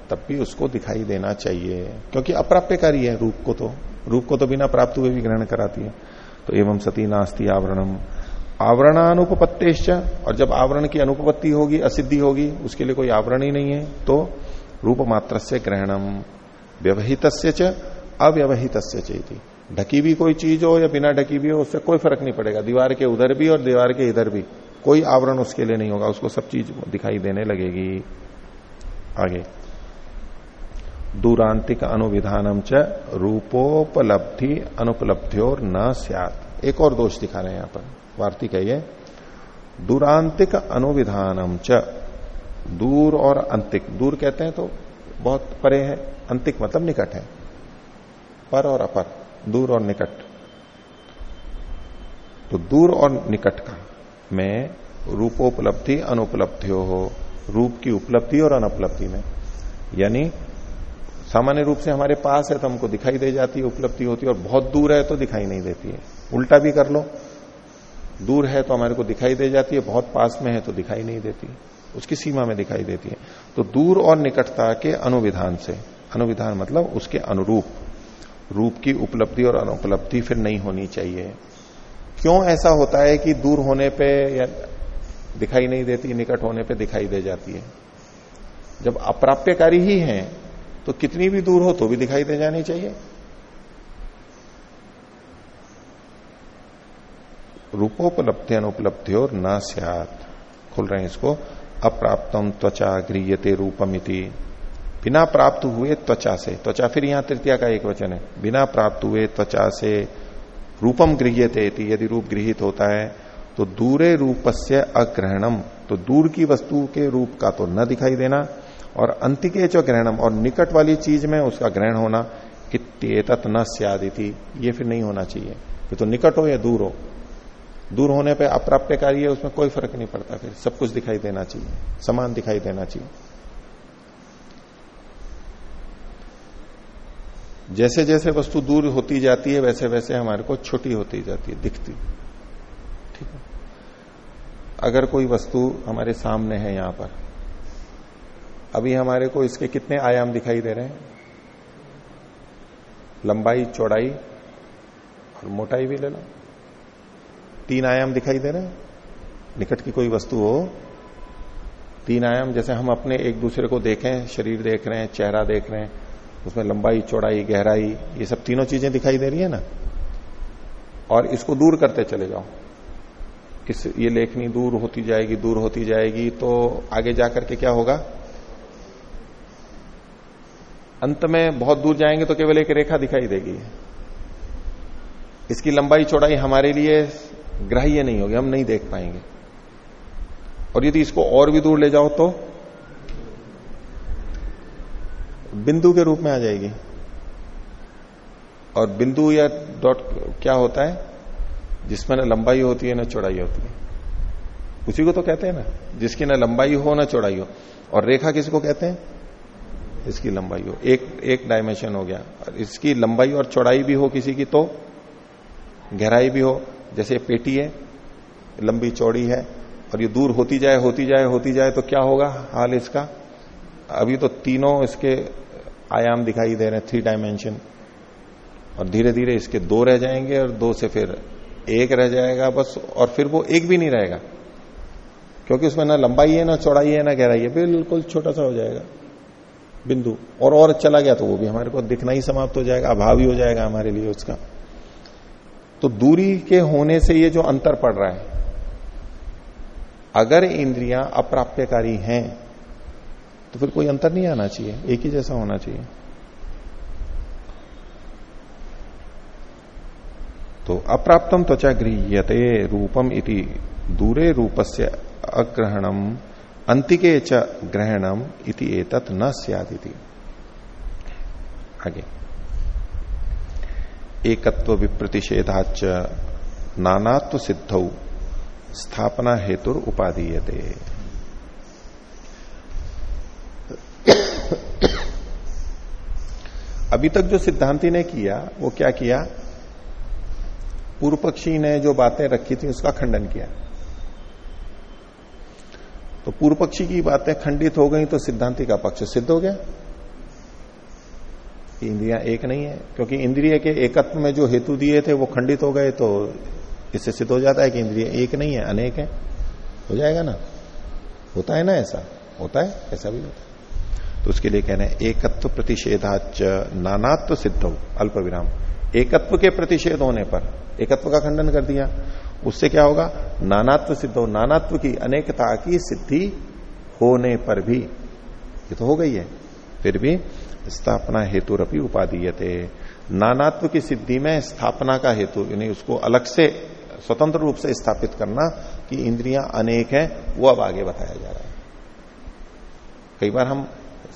तब भी उसको दिखाई देना चाहिए। क्योंकि अप्राप्यकारी है रूप को तो। रूप को तो बिना प्राप्त हुए भी ग्रहण कराती है। तो एवं सती नास्ती आवरणम। आवरणानुपत्तेश्च और जब आवरण की अनुपत्ति होगी, असिद्धि होगी, उसके लिए कोई आवरण ही नहीं है तो रूप मात्र से ग्रहणम व्यवहित अव्यवहित चेती। ढकी भी कोई चीज़ हो या बिना ढकी भी हो, उससे कोई फ़र्क नहीं पड़ेगा। दीवार के उधर भी और दीवार के इधर भी। कोई आवरण उसके लिए नहीं होगा, उसको सब चीज़ दिखाई देने लगेगी। आगे। दूरांतिक अनुविधानम च, रूपोपलब्धि अनुपलब्धियों न सियात। एक और दोष दिखा रहे हैं यहाँ पर। वार्तिक है ये, दूरांतिक अनुविधानम च। दूर और अंतिक। दूर कहते हैं तो बहुत परे है, अंतिक मतलब निकट है। पर और अपर, दूर और निकट। तो दूर और निकट का में रूपोपलब्धि, अनुपलब्धियों हो, रूप की उपलब्धि और अनुपलब्धि में। यानी सामान्य रूप से हमारे पास है तो हमको दिखाई दे जाती है, उपलब्धि होती है, और बहुत दूर है तो दिखाई नहीं देती है। उल्टा भी कर लो। दूर है तो हमारे को दिखाई दे जाती है, बहुत पास में है तो दिखाई नहीं देती, उसकी सीमा में दिखाई देती है। तो दूर और निकटता के अनुविधान से, अनुविधान मतलब उसके अनुरूप, रूप की उपलब्धि और अनुपलब्धि फिर नहीं होनी चाहिए। क्यों ऐसा होता है कि दूर होने पे या दिखाई नहीं देती, निकट होने पे दिखाई दे जाती है? जब अप्राप्यकारी ही है तो कितनी भी दूर हो तो भी दिखाई दे जानी चाहिए। रूपोपलब्धि अनुपलब्धि और न सियात। खोल रहे हैं इसको। अप्राप्तम त्वचा गृहते रूपमिति। बिना प्राप्त हुए त्वचा से। त्वचा फिर यहाँ तृतीया का एक वचन है। बिना प्राप्त हुए त्वचा से रूपम गृहते यदि रूप गृहित होता है तो दूरे रूप से अग्रहणम। तो दूर की वस्तु के रूप का तो न दिखाई देना और अंतिके जो ग्रहणम और निकट वाली चीज़ में उसका ग्रहण होना इत्येतत न सियादिति। ये फिर नहीं होना चाहिए। तो निकट हो या दूर हो। दूर होने पे अप्राप्य कार्य है, उसमें कोई फ़र्क नहीं पड़ता फिर। सब कुछ दिखाई देना चाहिए, समान दिखाई देना चाहिए। जैसे जैसे वस्तु दूर होती जाती है वैसे वैसे हमारे को छोटी होती जाती है, दिखती। ठीक है? अगर कोई वस्तु हमारे सामने है यहाँ पर, अभी हमारे को इसके कितने आयाम दिखाई दे रहे हैं? लंबाई, चौड़ाई और मोटाई भी ले लो। तीन आयाम दिखाई दे रहे हैं। निकट की कोई वस्तु हो। तीन आयाम, जैसे हम अपने एक दूसरे को देखें, शरीर देख रहे हैं, चेहरा देख रहे हैं, उसमें लंबाई, चौड़ाई, गहराई, ये सब तीनों चीज़ें दिखाई दे रही है ना? और इसको दूर करते चले जाओ। इस, ये लेखनी दूर होती जाएगी, दूर होती जाएगी तो आगे जाकर के क्या होगा? अंत में बहुत दूर जाएँगे तो केवल एक रेखा दिखाई देगी। इसकी लंबाई, चौड़ाई हमारे लिए ग्राह्य नहीं होगी, हम नहीं देख पाएँगे। और यदि इसको और भी दूर ले जाओ तो बिंदु के रूप में आ जाएगी। और बिंदु या डॉट क्या होता है? जिसमें ना लंबाई होती है, ना चौड़ाई होती है। उसी को तो कहते हैं ना, जिसकी ना लंबाई हो, ना चौड़ाई हो। और रेखा किसको कहते हैं? इसकी लंबाई हो। एक एक डायमेंशन हो गया। और इसकी लंबाई और चौड़ाई भी हो किसी की तो गहराई भी हो। जैसे पेटी है, लंबी चौड़ी है, और ये दूर होती जाए होती जाए होती जाए तो क्या होगा हाल इसका? अभी तो तीनों इसके आयाम दिखाई दे रहे हैं थ्री डायमेंशन और धीरे धीरे इसके दो रह जाएँगे, और दो से फिर एक रह जाएगा बस, और फिर वो एक भी नहीं रहेगा। क्योंकि उसमें ना लंबाई है, ना चौड़ाई है, ना गहराई है, बिल्कुल छोटा सा हो जाएगा। बिंदु, और और चला गया तो वो भी हमारे को दिखना ही समाप्त हो जाएगा, अभाव ही हो जाएगा हमारे लिए उसका। तो दूरी के होने से ये जो अंतर पड़ रहा है, अगर इंद्रियाँ अप्राप्यकारी हैं तो फिर कोई अंतर नहीं आना चाहिए, एक ही जैसा होना चाहिए। तो अप्राप्तम त्वचा गृहते रूपम इति दूरे रूपस्य अग्रहणम, अंतिके च ग्रहणम इति एतत् न सियादिति। आगे। एकत्व विप्रतिषेधाच नानात्व सिद्ध स्थापना हेतु उपादीयते। अभी तक जो सिद्धांति ने किया, वो क्या किया? पूर्व पक्षी ने जो बातें रखी थी, उसका खंडन किया। तो पूर्व पक्षी की बातें खंडित हो गई तो सिद्धांति का पक्ष सिद्ध हो गया। इंद्रिया एक नहीं है। क्योंकि इंद्रिय के एकत्व में जो हेतु दिए थे, वो खंडित हो गए तो इससे सिद्ध हो जाता है कि इंद्रिय एक नहीं है, अनेक है। हो जाएगा ना? होता है ना ऐसा? होता है, ऐसा भी होता है। तो उसके लिए कहना है, एकत्व प्रतिषेधाच नानात्व सिद्ध हो अल्प विराम। एकत्व के प्रतिषेध होने पर, एकत्व का खंडन कर दिया, उससे क्या होगा? नानात्व सिद्ध हो। नानात्व की अनेकता की सिद्धि होने पर भी, ये तो हो गई है। फिर भी स्थापना हेतु रपी उपाधीयते नानात्व की सिद्धि में स्थापना का हेतु, यानी उसको अलग से, स्वतंत्र रूप से स्थापित करना कि इंद्रियाँ अनेक हैं, वो अब आगे बताया जा रहा है। कई बार हम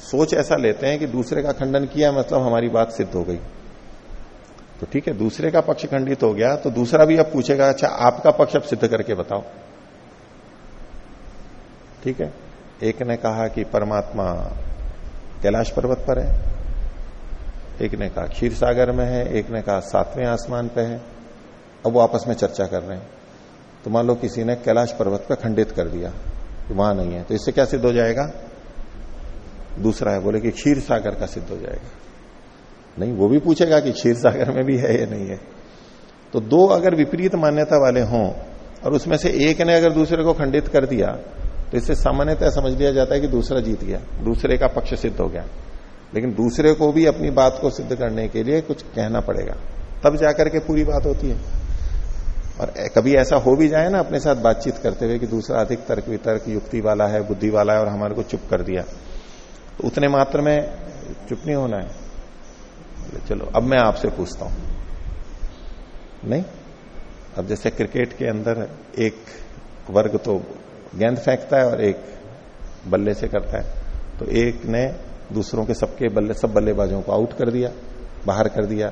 सोच ऐसा लेते हैं कि दूसरे का खंडन किया मतलब हमारी बात सिद्ध हो गई। तो ठीक है, दूसरे का पक्ष खंडित हो गया तो दूसरा भी अब पूछेगा अच्छा आपका पक्ष अब सिद्ध करके बताओ। ठीक है? एक ने कहा कि परमात्मा कैलाश पर्वत पर है। एक ने कहा, क्षीर सागर में है, एक ने कहा, सातवें आसमान पे है। अब वो आपस में चर्चा कर रहे हैं। तो मान लो किसी ने कैलाश पर्वत पर खंडित कर दिया वहाँ नहीं है तो इससे क्या सिद्ध हो जाएगा? दूसरा है, बोले कि क्षीर सागर का सिद्ध हो जाएगा। नहीं, वो भी पूछेगा कि क्षीर सागर में भी है या नहीं है। तो दो अगर विपरीत मान्यता वाले हों, और उसमें से एक ने अगर दूसरे को खंडित कर दिया तो इससे सामान्यतः समझ लिया जाता है कि दूसरा जीत गया, दूसरे का पक्ष सिद्ध हो गया। लेकिन दूसरे को भी अपनी बात को सिद्ध करने के लिए कुछ कहना पड़ेगा। तब जाकर के पूरी बात होती है। और कभी ऐसा हो भी जाए ना अपने साथ बातचीत करते हुए कि दूसरा अधिक तर्क वितर्क, युक्ति वाला है, बुद्धि वाला है और हमारे को चुप कर दिया। तो उतने मात्र में चुप नहीं होना है। चलो, अब मैं आपसे पूछता हूँ। नहीं? अब जैसे क्रिकेट के अंदर एक वर्ग तो गेंद फेंकता है और एक बल्ले से करता है। तो एक ने दूसरों के सबके बल्ले, सब बल्लेबाजों को आउट कर दिया, बाहर कर दिया।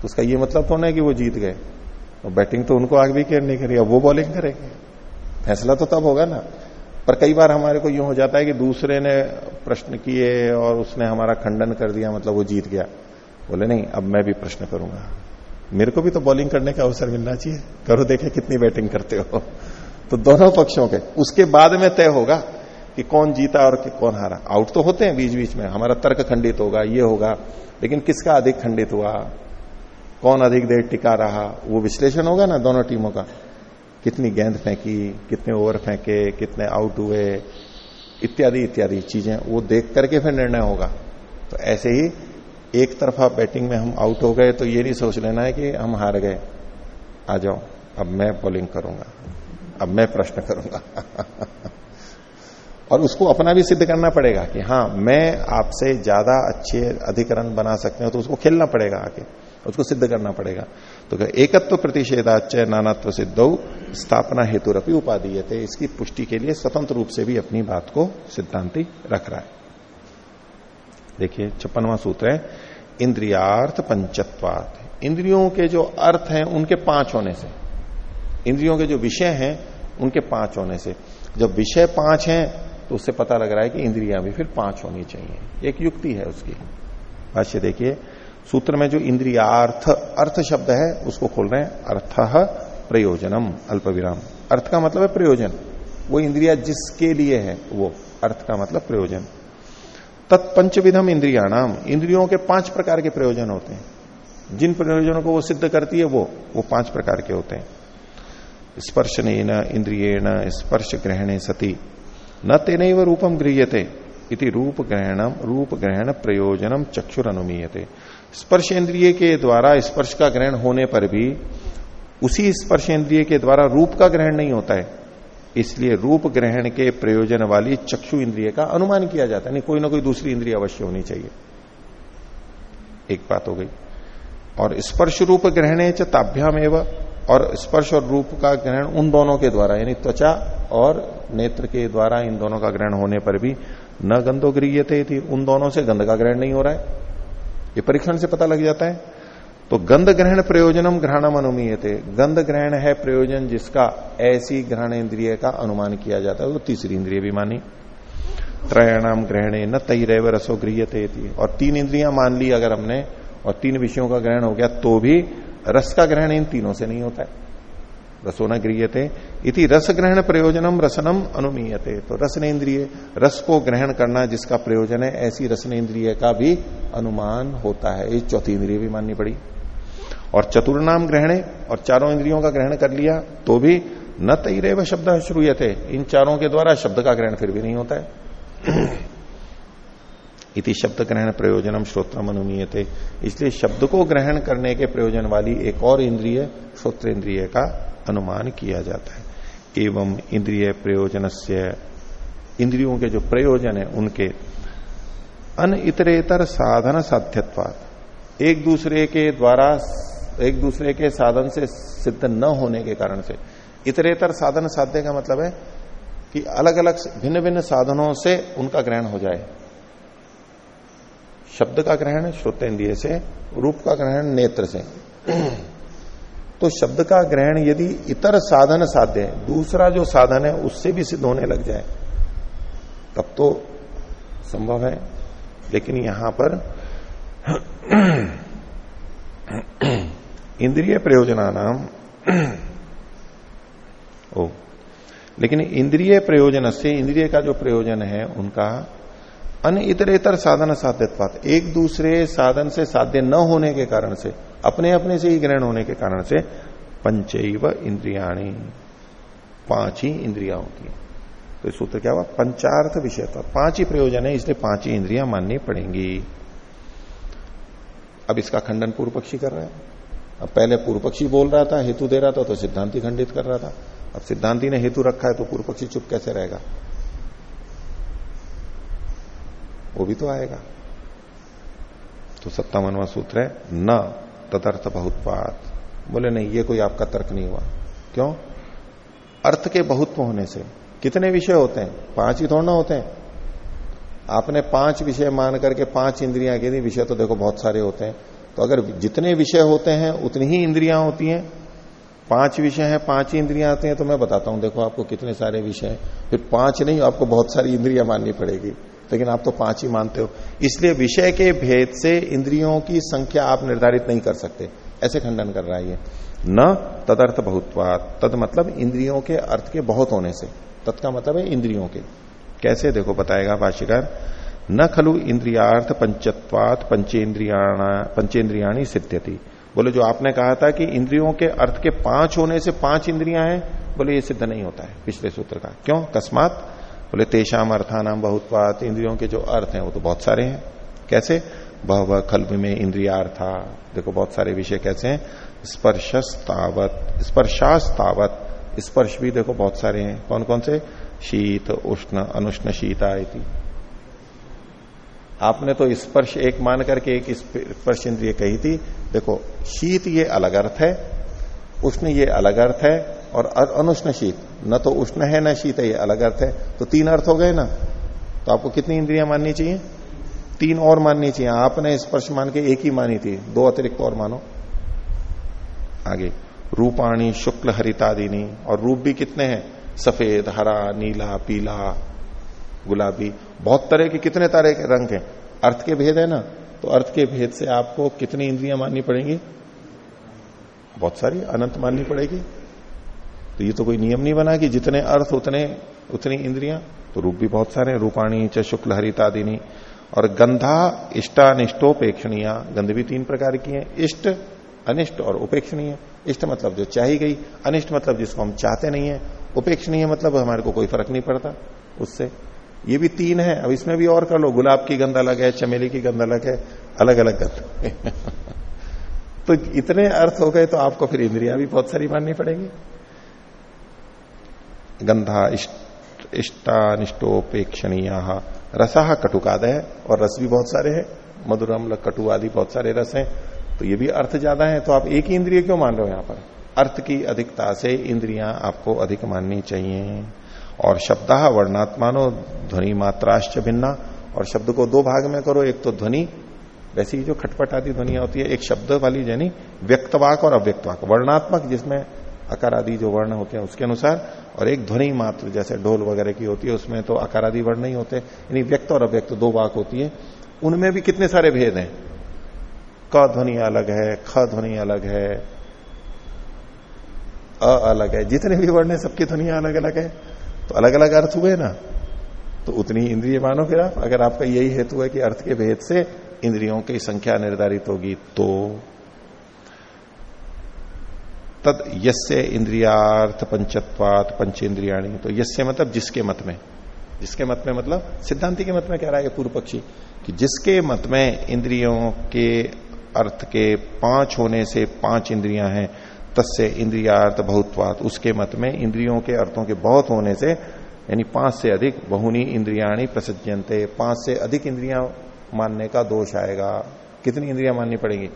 तो उसका ये मतलब तो नहीं कि वो जीत गए। और बैटिंग तो उनको आगे भी करनी करी, अब वो बॉलिंग करेंगे। फैसला तो तब होगा ना। पर कई बार हमारे को यूँ हो जाता है कि दूसरे ने प्रश्न किए और उसने हमारा खंडन कर दिया मतलब वो जीत गया। बोले, नहीं, अब मैं भी प्रश्न करूँगा। मेरे को भी तो बॉलिंग करने का अवसर मिलना चाहिए। करो देखे कितनी बैटिंग करते हो। तो दोनों पक्षों के, उसके बाद में तय होगा कि कौन जीता और कि कौन हारा। आउट तो होते हैं बीच बीच में। हमारा तर्क खंडित होगा, ये होगा, लेकिन किसका अधिक खंडित हुआ? कौन अधिक देर टिका रहा? वो विश्लेषण होगा ना दोनों टीमों का। कितनी गेंद फेंकी, कितने ओवर फेंके, कितने आउट हुए, इत्यादि इत्यादि चीज़ें, वो देख करके फिर निर्णय होगा। तो ऐसे ही एक तरफा बैटिंग में हम आउट हो गए तो ये नहीं सोच लेना है कि हम हार गए। आ जाओ, अब मैं बॉलिंग करूँगा। अब मैं प्रश्न करूँगा। और उसको अपना भी सिद्ध करना पड़ेगा कि हाँ मैं आपसे ज़्यादा अच्छे अधिकरण बना सकते हो तो उसको खेलना पड़ेगा आके उसको सिद्ध करना पड़ेगा। तो एकत्व प्रतिषेधाच नानात्व सिद्ध, स्थापना हेतु रपी उपाधि थे इसकी पुष्टि के लिए स्वतंत्र रूप से भी अपनी बात को सिद्धांति रख रहा है। देखिए, छप्पनवा सूत्र है, इंद्रियार्थ पंचत्वात। इंद्रियों के जो अर्थ हैं, उनके पाँच होने से इंद्रियों के जो विषय हैं, उनके पाँच होने से। जब विषय पाँच हैं तो उससे पता लग रहा है कि इंद्रियाँ भी फिर पाँच होनी चाहिए। एक युक्ति है उसकी। भाष्य देखिए, सूत्र में जो इंद्रियार्थ, अर्थ शब्द है, उसको खोल रहे हैं, अर्थ प्रयोजनम अल्प विराम अर्थ का मतलब है प्रयोजन। वो इंद्रिया जिसके लिए है, वो। अर्थ का मतलब प्रयोजन। तत्पंचविधम इंद्रियाणाम। इंद्रियों के पाँच प्रकार के प्रयोजन होते हैं। जिन प्रयोजनों को वो सिद्ध करती है, वो। वो पाँच प्रकार के होते हैं। स्पर्श न इंद्रियण स्पर्श ग्रहणे सती। न तेन रूपम गृहते इति रूप ग्रहणम रूप ग्रहण प्रयोजनम चक्षुर अनुमीयते स्पर्श इंद्रिय के द्वारा स्पर्श का ग्रहण होने पर भी उसी स्पर्श इंद्रिय के द्वारा रूप का ग्रहण नहीं होता है। इसलिए रूप ग्रहण के प्रयोजन वाली चक्षु इंद्रिय का अनुमान किया जाता है। नहीं, कोई ना कोई दूसरी इंद्रिय अवश्य होनी चाहिए। एक बात हो गई। और स्पर्श रूप ग्रहणे च एवं और स्पर्श और रूप का ग्रहण उन दोनों के द्वारा, यानी त्वचा और नेत्र के द्वारा इन दोनों का ग्रहण होने पर भी न गंधो गृहते थी उन दोनों से गंध का ग्रहण नहीं हो रहा है। ये परीक्षण से पता लग जाता है। तो गंध ग्रहण प्रयोजनम ग्रहणम अनुमीयते। गंध ग्रहण है प्रयोजन जिसका ऐसी ग्रहण इंद्रिय का अनुमान किया जाता है। तो तीसरी इंद्रिय भी मानी। त्रयाणाम ग्रहणे न तई रेव रसो गृहते और तीन इंद्रिया मान ली अगर हमने, और तीन विषयों का ग्रहण हो गया तो भी रस का ग्रहण इन तीनों से नहीं होता है। रसो न गृहते इति रस ग्रहण प्रयोजनम रसनम अनुमीयते। तो रसन इंद्रिय रस को ग्रहण करना जिसका प्रयोजन है, ऐसी रसन इंद्रिय का भी अनुमान होता है। ये चौथी इंद्रिय भी माननी पड़ी। और चतुर्नाम ग्रहणे, और चारों इंद्रियों का ग्रहण कर लिया तो भी न तैरे व शब्द थे इन चारों के द्वारा शब्द का ग्रहण फिर भी नहीं होता है। इति शब्द ग्रहण प्रयोजनम श्रोत्रम अनुमीयते। इसलिए शब्द को ग्रहण करने के प्रयोजन वाली एक और इंद्रिय श्रोत्र इंद्रिय का अनुमान किया जाता है। एवं इंद्रिय प्रयोजन इंद्रियों के जो प्रयोजन है, उनके अन इतरेतर साधन साध्यत्वाद एक दूसरे के द्वारा, एक दूसरे के साधन से सिद्ध न होने के कारण से। इतरेतर साधन साध्य का मतलब है कि अलग अलग भिन्न भिन्न साधनों से उनका ग्रहण हो जाए। शब्द का ग्रहण श्रोतेन्द्रिय से, रूप का ग्रहण नेत्र से। तो शब्द का ग्रहण यदि इतर साधन साध्य दूसरा जो साधन है, उससे भी सिद्ध होने लग जाए, तब तो संभव है। लेकिन यहाँ पर इंद्रिय प्रयोजना नाम ओ, लेकिन इंद्रिय प्रयोजन से, इंद्रिय का जो प्रयोजन है, उनका अन इतर इतर साधन साध्यत्वात। एक दूसरे साधन से साध्य न होने के कारण से, अपने अपने से ही ग्रहण होने के कारण से पंचैव इंद्रियाणी, पाँच ही इंद्रिया होती है तो सूत्र क्या हुआ? पंचार्थ विषय पाँच ही प्रयोजन है, इसलिए पाँच ही इंद्रिया माननी पड़ेंगी। अब इसका खंडन पूर्व पक्षी कर रहा है। अब पहले पूर्व पक्षी बोल रहा था, हेतु दे रहा था तो सिद्धांति खंडित कर रहा था। अब सिद्धांति ने हेतु रखा है तो पूर्व पक्षी चुप कैसे रहेगा? वो भी तो आएगा। तो सत्तावनवा सूत्र है, न तदर्थ बहुत्पात बोले, नहीं, ये कोई आपका तर्क नहीं हुआ। क्यों? अर्थ के बहुत्व होने से। कितने विषय होते हैं? पाँच ही थोड़ा होते हैं। आपने पाँच विषय मान करके पाँच इंद्रियाँ कह दी विषय तो देखो बहुत सारे होते हैं। तो अगर जितने विषय होते हैं, उतनी ही इंद्रियाँ होती हैं। पाँच विषय हैं, पाँच ही इंद्रियाँ आते हैं तो मैं बताता हूँ, देखो आपको कितने सारे विषय हैं। फिर पाँच नहीं, आपको बहुत सारी इंद्रियाँ माननी पड़ेगी। लेकिन आप तो पाँच ही मानते हो। इसलिए विषय के भेद से इंद्रियों की संख्या आप निर्धारित नहीं कर सकते। ऐसे खंडन कर रहा है ये। न तदर्थ बहुत्वात। तद मतलब इंद्रियों के अर्थ के बहुत होने से। तत्का मतलब है इंद्रियों के। कैसे? देखो, बताएगा भाष्यकार। न खलु इंद्रियार्थ पंचत्वात पंचेन्द्रियाणी सिद्ध्यति। बोले, जो आपने कहा था कि इंद्रियों के अर्थ के पाँच होने से पाँच इंद्रियाँ हैं, बोले, ये सिद्ध नहीं होता है पिछले सूत्र का। क्यों? कस्मात बोले तेषाम अर्थानाम बहुत्वात, इंद्रियों के जो अर्थ हैं, वो तो बहुत सारे हैं। कैसे? बह खल्व में इंद्रियार्था। देखो, बहुत सारे विषय कैसे हैं। स्पर्शस्तावत, स्पर्शास्तावत, स्पर्श भी देखो, बहुत सारे हैं। कौन कौन से? शीत, उष्ण, अनुष्ण, शीता इति। आपने तो स्पर्श एक मान करके एक स्पर्श इंद्रिय कही थी। देखो, शीत ये अलग अर्थ है, उष्ण ये अलग अर्थ है और अनुष्ण शीत। न तो उष्ण है, न शीत है, ये अलग अर्थ है। तो तीन अर्थ हो गए ना? तो आपको कितनी इंद्रियाँ माननी चाहिए? तीन और माननी चाहिए। आपने स्पर्श मान के एक ही मानी थी। दो अतिरिक्त और मानो। आगे। रूपाणी शुक्ल हरितादिनी और रूप भी कितने हैं? सफ़ेद, हरा, नीला, पीला, गुलाबी। बहुत तरह के कितने तरह के रंग हैं? अर्थ के भेद है ना? तो अर्थ के भेद से आपको कितनी इंद्रियाँ माननी पड़ेंगी? बहुत सारी। अनंत माननी पड़ेगी। तो ये तो कोई नियम नहीं बना कि जितने अर्थ, उतने, उतनी इंद्रियाँ। तो रूप भी बहुत सारे रूपाणी च, शुक्ल, हरितादिनी। और गंधा, इष्टानिष्टोपेक्षणीय। गंध भी तीन प्रकार की है। इष्ट, अनिष्ट और उपेक्षणीय। इष्ट मतलब जो चाही गई। अनिष्ट मतलब जिसको हम चाहते नहीं है। उपेक्षणीय मतलब हमारे को कोई फ़र्क नहीं पड़ता उससे। ये भी तीन है। अब इसमें भी और कर लो। गुलाब की गंध अलग है, चमेली की गंध अलग है। अलग अलग गंध। तो इतने अर्थ हो गए तो आपको फिर इंद्रिया भी बहुत सारी माननी पड़ेगी। गंधा इष्टानिष्टोपेक्षणीय। रसा कटुकादय और रस भी बहुत सारे हैं मधुर अम्ल कटु आदि बहुत सारे रस हैं। तो ये भी अर्थ ज़्यादा है तो आप एक ही इंद्रिय क्यों मान रहे हो यहाँ पर? अर्थ की अधिकता से इंद्रियाँ आपको अधिक माननी चाहिए। और शब्द वर्णात्मानो, ध्वनि मात्राश्च भिन्ना। और शब्द को दो भाग में करो, एक तो ध्वनि, वैसे जो खटपट आदि ध्वनिया होती है, एक शब्द वाली, यानी व्यक्तवाक और अव्यक्तवाक। वर्णात्मक जिसमें अकार आदि जो वर्ण होते हैं उसके अनुसार, और एक ध्वनि मात्र जैसे ढोल वगैरह की होती है, उसमें तो अकार आदि वर्ण नहीं होते, यानी व्यक्त और अव्यक्त दो वाक होती है। उनमें भी कितने सारे भेद हैं? क ध्वनि अलग है, ख ध्वनि अलग है, अ अलग है। जितने भी वर्ण है, सबकी ध्वनिया अलग अलग है। तो अलग अलग अर्थ हुए ना? तो उतनी इंद्रिय मानो फिर आप। अगर आपका यही हेतु है कि अर्थ के भेद से इंद्रियों की संख्या निर्धारित होगी तो तद यस्य इंद्रियार्थ पंचत्वात पंच इंद्रियाणी तो यस्य मतलब जिसके मत में। जिसके मत में मतलब सिद्धांति के मत में कह रहा है पूर्व पक्षी कि जिसके मत में इंद्रियों के अर्थ के पाँच होने से पाँच इंद्रियाँ हैं, तस्य इंद्रियार्थ बहुत्वात उसके मत में इंद्रियों के अर्थों के बहुत होने से, यानी पाँच से अधिक बहुनी इंद्रियाणी प्रसजनते पाँच से अधिक इंद्रिया मानने का दोष आएगा। कितनी इंद्रिया माननी पड़ेगी?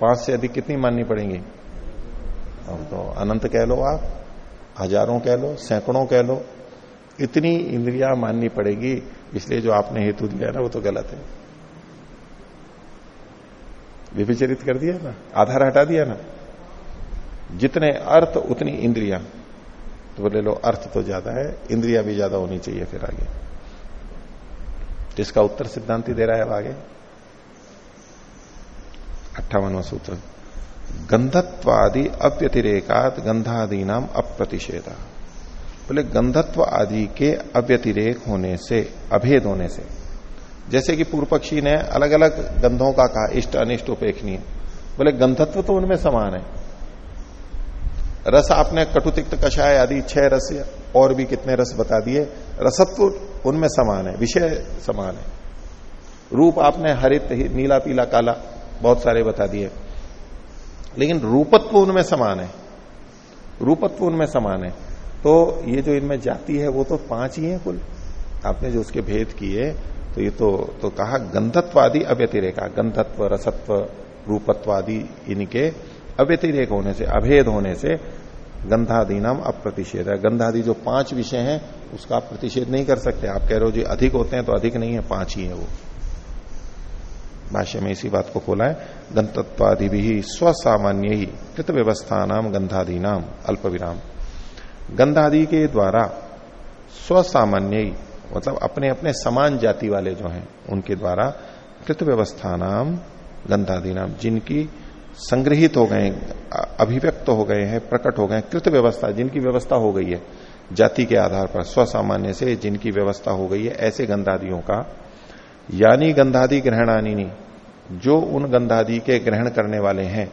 पाँच से अधिक कितनी माननी पड़ेंगी? अब तो अनंत कह लो आप, हज़ारों कह लो, सैकड़ों कह लो, इतनी इंद्रिया माननी पड़ेगी, इसलिए जो आपने हेतु दिया ना, वो तो गलत है। विभिचरित कर दिया ना, आधार हटा दिया ना। जितने अर्थ, उतनी इंद्रिया। तो बोले लो, अर्थ तो ज़्यादा है, इंद्रिया भी ज़्यादा होनी चाहिए फिर आगे। इसका उत्तर सिद्धांति दे रहा है अब आगे। अट्ठावनवा सूत्र। गंधत्वादि अव्यतिरेकात गंधादि नाम अप्रतिषेधा। बोले, गंधत्व आदि के अव्यतिरेक होने से, अभेद होने से, जैसे कि पूर्व पक्षी ने अलग अलग गंधों का कहा, इष्ट, अनिष्ट, उपेक्षणीय। बोले, गंधत्व तो उनमें समान है। रस आपने कटुतिक्त कषाय आदि छह रस और भी कितने रस बता दिए, रसत्व उनमें समान है, विषय समान है। रूप आपने हरित नीला, पीला, काला बहुत सारे बता दिए। लेकिन रूपत्व उनमें समान है। रूपत्व उनमें समान है। तो ये जो इनमें जाति है, वो तो पाँच ही है कुल। आपने जो उसके भेद किए तो ये तो तो कहा गंधत्वादि अव्यतिरेका, गंधत्व, रसत्व, रूपत्वादि इनके अव्यतिरेक होने से, अभेद होने से गंधादि नाम अप्रतिषेध है। गंधादि जो पाँच विषय हैं, उसका आप प्रतिषेध नहीं कर सकते। आप कह रहे हो जी अधिक होते हैं तो अधिक नहीं है, पाँच ही है वो। भाष्य में इसी बात को खोला है। गंतत्वादि भी स्वसामान्य ही कृत व्यवस्था नाम गंधादि नाम अल्प विराम गंधादि के द्वारा स्वसामान्य ही मतलब अपने अपने समान जाति वाले जो हैं, उनके द्वारा कृत व्यवस्था नाम गंधादि नाम जिनकी संग्रहित हो गए अभिव्यक्त हो गए हैं, प्रकट हो गए कृत व्यवस्था जिनकी व्यवस्था हो गई है, जाति के आधार पर, स्वसामान्य से जिनकी व्यवस्था हो गई है, ऐसे गंधादियों का, यानी गंधादि ग्रहणानी जो उन गंधादि के ग्रहण करने वाले हैं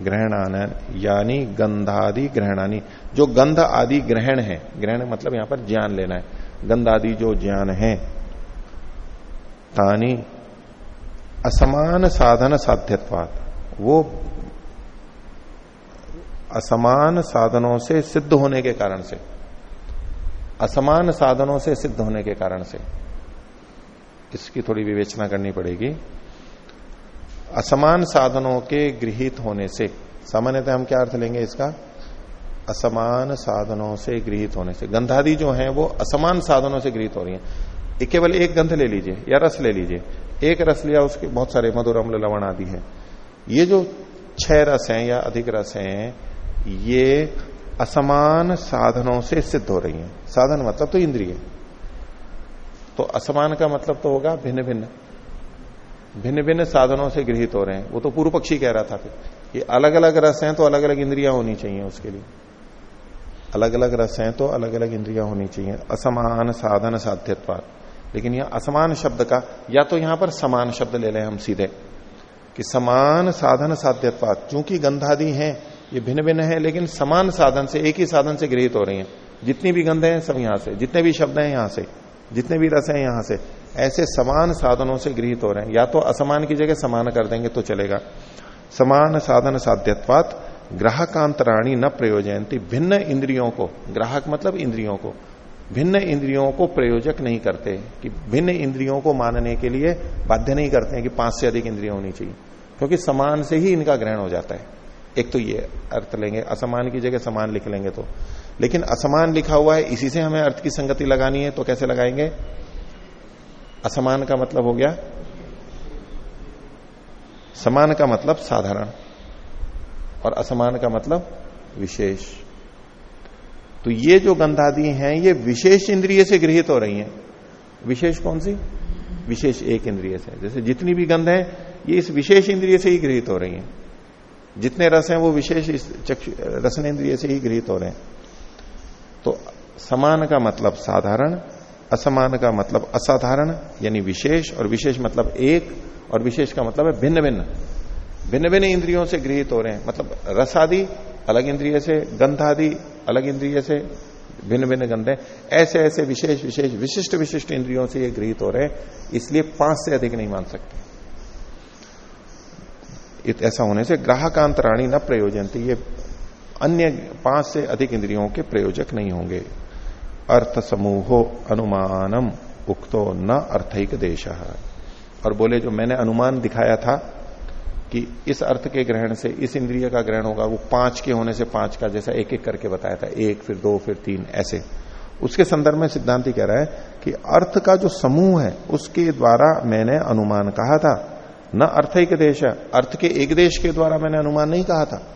ग्रहणान यानी गंधादि ग्रहणानी। जो गंध आदि ग्रहण है, ग्रहण मतलब यहाँ पर ज्ञान लेना है। गंधादि जो ज्ञान है, तानी असमान साधन साध्यत्वात। वो असमान साधनों से सिद्ध होने के कारण से, असमान साधनों से सिद्ध होने के कारण से, इसकी थोड़ी विवेचना करनी पड़ेगी। असमान साधनों के गृहित होने से, सामान्यतः हम क्या अर्थ लेंगे इसका? असमान साधनों से गृहित होने से। गंधादि जो है, वो असमान साधनों से गृहित हो रही है। केवल एक गंध ले लीजिए, या रस ले लीजिए। एक रस लिया, उसके बहुत सारे मधुर अम्ल, लवण आदि है। ये जो छह रस हैं, या अधिक रस हैं, ये असमान साधनों से सिद्ध हो रही हैं। साधन मतलब तो इंद्रिय। तो असमान का मतलब तो होगा भिन्न भिन्न भिन्न भिन्न साधनों से गृहित हो रहे हैं। वो तो पूर्व पक्षी कह रहा था फिर। ये अलग अलग रस हैं तो अलग अलग इंद्रियाँ होनी चाहिए उसके लिए। अलग अलग रस हैं तो अलग अलग इंद्रियाँ होनी चाहिए। असमान साधन साध्यत्वाद लेकिन यह असमान शब्द का, या तो यहाँ पर समान शब्द ले लें हम सीधे, कि समान साधन साध्यत्वाद चूँकि गंधादि हैं, ये भिन्न भिन्न है, लेकिन समान साधन से, एक ही साधन से गृहित हो रही हैं। जितनी भी गंधे हैं, सब यहाँ से। जितने भी शब्द हैं, यहाँ से। जितने भी रस हैं, यहाँ से। ऐसे समान साधनों से गृहित हो रहे हैं। या तो असमान की जगह समान कर देंगे तो चलेगा। समान साधन साध्यत्वात, ग्राहकांतराणी न प्रयोजयंती भिन्न इंद्रियों को, ग्राहक मतलब इंद्रियों को, भिन्न इंद्रियों को प्रयोजक नहीं करते, कि भिन्न इंद्रियों को मानने के लिए बाध्य नहीं करते हैं कि पाँच से अधिक इंद्रिया होनी चाहिए। क्योंकि समान से ही इनका ग्रहण हो जाता है। एक तो ये अर्थ लेंगे, असमान की जगह समान लिख लेंगे तो। लेकिन असमान लिखा हुआ है, इसी से हमें अर्थ की संगति लगानी है तो कैसे लगाएँगे? असमान का मतलब हो गया? समान का मतलब साधारण और असमान का मतलब विशेष। तो ये जो गंधादि हैं, ये विशेष इंद्रिय से गृहित हो रही हैं। विशेष कौन सी? विशेष एक इंद्रिय से। जैसे जितनी भी गंध है, ये इस विशेष इंद्रिय से ही गृहित हो रही हैं। जितने रस हैं, वो विशेष इस रसन इंद्रिय से ही गृहित हो रहे हैं। तो समान का मतलब साधारण असमान का मतलब असाधारण, यानी विशेष, और विशेष मतलब एक, और विशेष का मतलब है भिन्न भिन्न भिन्न भिन्न इंद्रियों से गृहित हो रहे हैं। मतलब रस आदि, अलग इंद्रिय से, गंध आदि, अलग इंद्रिय से भिन्न भिन्न गंधे ऐसे ऐसे विशेष विशेष, विशिष्ट विशिष्ट इंद्रियों से ये गृहित हो रहे हैं, इसलिए पाँच से अधिक नहीं मान सकते। ऐसा होने से ग्राहकांतराणी न प्रयोजन थी ये अन्य पाँच से अधिक इंद्रियों के प्रयोजक नहीं होंगे। अर्थ समूहो अनुमानम उक्तो न अर्थहिक देश और बोले, जो मैंने अनुमान दिखाया था कि इस अर्थ के ग्रहण से, इस इंद्रिय का ग्रहण होगा, वो पाँच के होने से पाँच का, जैसा एक एक करके बताया था, एक, फिर दो, फिर तीन, ऐसे। उसके संदर्भ में सिद्धांति कह रहा है कि अर्थ का जो समूह है, उसके द्वारा मैंने अनुमान कहा था। न अर्थ एक देश है अर्थ के एक देश के द्वारा मैंने अनुमान नहीं कहा था।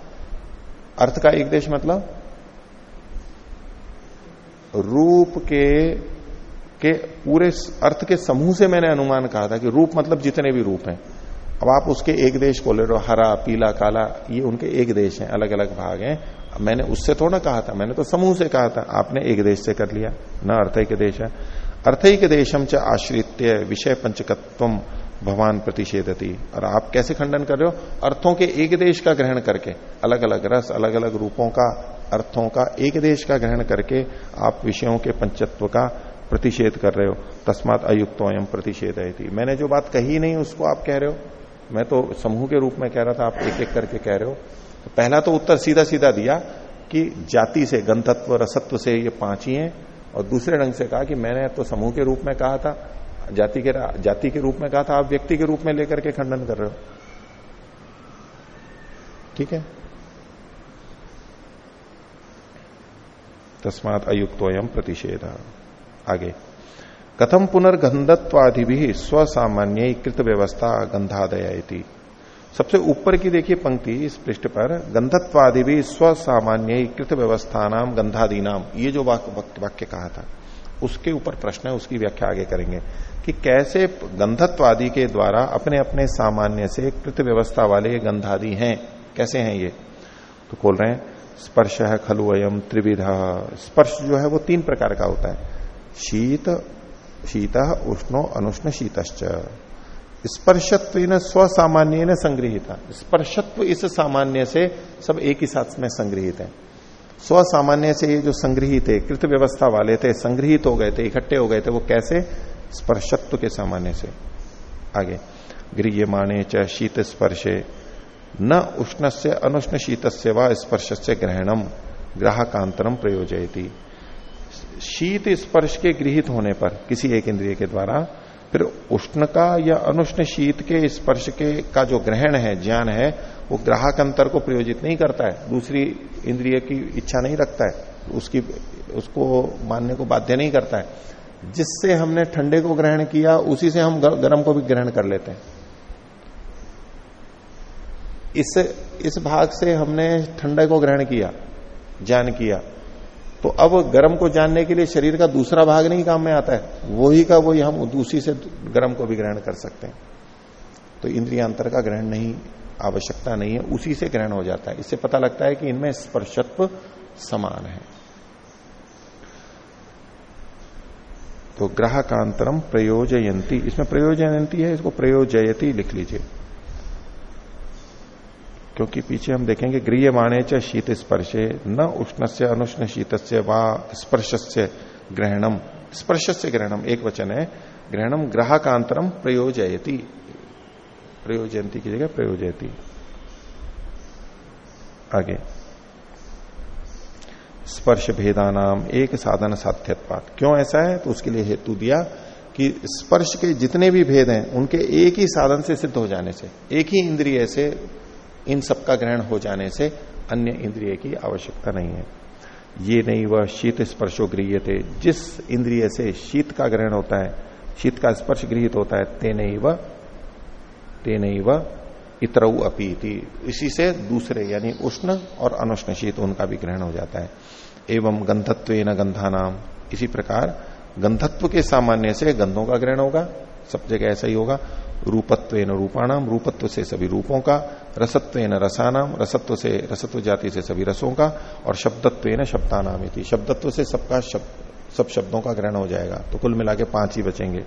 अर्थ का एक देश मतलब रूप के के पूरे अर्थ के समूह से मैंने अनुमान कहा था कि रूप मतलब जितने भी रूप हैं। अब आप उसके एक देश को ले रहे हो हरा, पीला, काला, ये उनके एक देश हैं अलग अलग भाग हैं। मैंने उससे थोड़ा कहा था, मैंने तो समूह से कहा था, आपने एक देश से कर लिया, न अर्थ के देश है। अर्थैक देशम च आश्रित्य विषय पंचकत्व भगवान प्रतिषेधती। और आप कैसे खंडन कर रहे हो? अर्थों के एक देश का ग्रहण करके। अलग अलग रस अलग अलग रूपों का, अर्थों का एक देश का ग्रहण करके आप विषयों के पंचत्व का प्रतिषेध कर रहे हो। तस्मात अयुक्त एवं प्रतिषेध थी मैंने जो बात कही नहीं, उसको आप कह रहे हो? मैं तो समूह के रूप में कह रहा था, आप एक एक करके कह रहे हो। तो पहला तो उत्तर सीधा सीधा दिया कि जाति से, गंधत्व, रसत्व से ये पाँच ही हैं। और दूसरे ढंग से कहा कि मैंने तो समूह के रूप में कहा था जाति के जाति के रूप में कहा था, आप व्यक्ति के रूप में लेकर के खंडन कर रहे हो। ठीक है? तस्मात अयुक्तोयम प्रतिषेध। आगे। कथम पुनर्गंधत्वादि भी स्वसामान्य कृत व्यवस्था गंधादय सबसे ऊपर की देखिए पंक्ति इस पृष्ठ पर गंधत्वादि भी स्वसामान्य कृत व्यवस्था नाम गंधादि नाम ये जो वाक्य कहा था। उसके ऊपर प्रश्न है, उसकी व्याख्या आगे करेंगे कि कैसे गंधत्वादि के द्वारा अपने अपने सामान्य से कृत व्यवस्था वाले गंधादि हैं? कैसे हैं ये? तो खोल रहे हैं, स्पर्श है खलु अयम त्रिविधा। स्पर्श जो है वो तीन प्रकार का होता है। शीत शीत, उष्णो, अनुष्ण, शीतश्च। स्पर्शत्व स्वसामान्य न संग्रहित स्पर्शत्व इस सामान्य से सब एक ही साथ में संग्रहित है। स्वसामान्य से ये जो संग्रहित है, कृत व्यवस्था वाले थे संग्रहित हो गए थे, इकट्ठे हो गए थे, वो कैसे? स्पर्शत्व के सामान्य से। आगे गृह माने च शीत स्पर्शे, न उष्ण से अनुष्ण शीत से व स्पर्श से ग्रहणम ग्राहकांतरम प्रयोजयती। शीत स्पर्श के गृहित होने पर, किसी एक इंद्रिय के द्वारा, फिर उष्ण का या अनुष्ण शीत के स्पर्श के का जो ग्रहण है, ज्ञान है वो ग्राहक अंतर को प्रयोजित नहीं करता है, दूसरी इंद्रिय की इच्छा नहीं रखता है, उसकी, उसको मानने को बाध्य नहीं करता है। जिससे हमने ठंडे को ग्रहण किया, उसी से हम गर्म को भी ग्रहण कर लेते हैं। इस इस भाग से हमने ठंडे को ग्रहण किया, ज्ञान किया। तो अब गर्म को जानने के लिए शरीर का दूसरा भाग नहीं काम में आता है, वही का वही हम दूसरी से गर्म को भी ग्रहण कर सकते हैं। तो इंद्रियांतर का ग्रहण नहीं आवश्यकता नहीं है, उसी से ग्रहण हो जाता है। इससे पता लगता है कि इनमें स्पर्शत्व समान है। तो ग्राहकांतरम प्रयोजयंती इसमें प्रयोजयंती है, इसको प्रयोजयती लिख लीजिए। क्योंकि पीछे हम देखेंगे गृह माने च शीत स्पर्शे न उष्ण से अनुष्ण शीत से व स्पर्श से ग्रहणम स्पर्श से ग्रहणम एक वचन है ग्रहणम ग्राहकांतरम प्रयोजयती। प्रयोजयंती की जगह प्रयोजयती। आगे। स्पर्श भेदानाम एक साधन साध्यत्पात क्यों ऐसा है? तो उसके लिए हेतु दिया कि स्पर्श के जितने भी भेद हैं, उनके एक ही साधन से सिद्ध हो जाने से, एक ही इंद्रिय से, इन सबका ग्रहण हो जाने से अन्य इंद्रिय की आवश्यकता नहीं है। ये नहीं वह शीत स्पर्शो गृह थे जिस इंद्रिय से शीत का ग्रहण होता है, शीत का स्पर्श गृहित होता है ते नहीं वह ते वह इतरऊ अपीति इसी से दूसरे, यानी उष्ण और अनुष्ण शीत उनका भी ग्रहण हो जाता है। एवं गंधत्व न गंधा नाम इसी प्रकार गंधत्व के सामान्य से गंधों का ग्रहण होगा, सब जगह ऐसा ही होगा। रूपत्व न रूपाणाम, रूपत्व से सभी रूपों का रसत्व न रसानाम, रसत्व से, रसत्व जाति से सभी रसों का, और शब्दत्व न शब्दानाम शब्दत्व से सबका शब्द, सब शब्दों का ग्रहण हो जाएगा। तो कुल मिला के पाँच ही बचेंगे।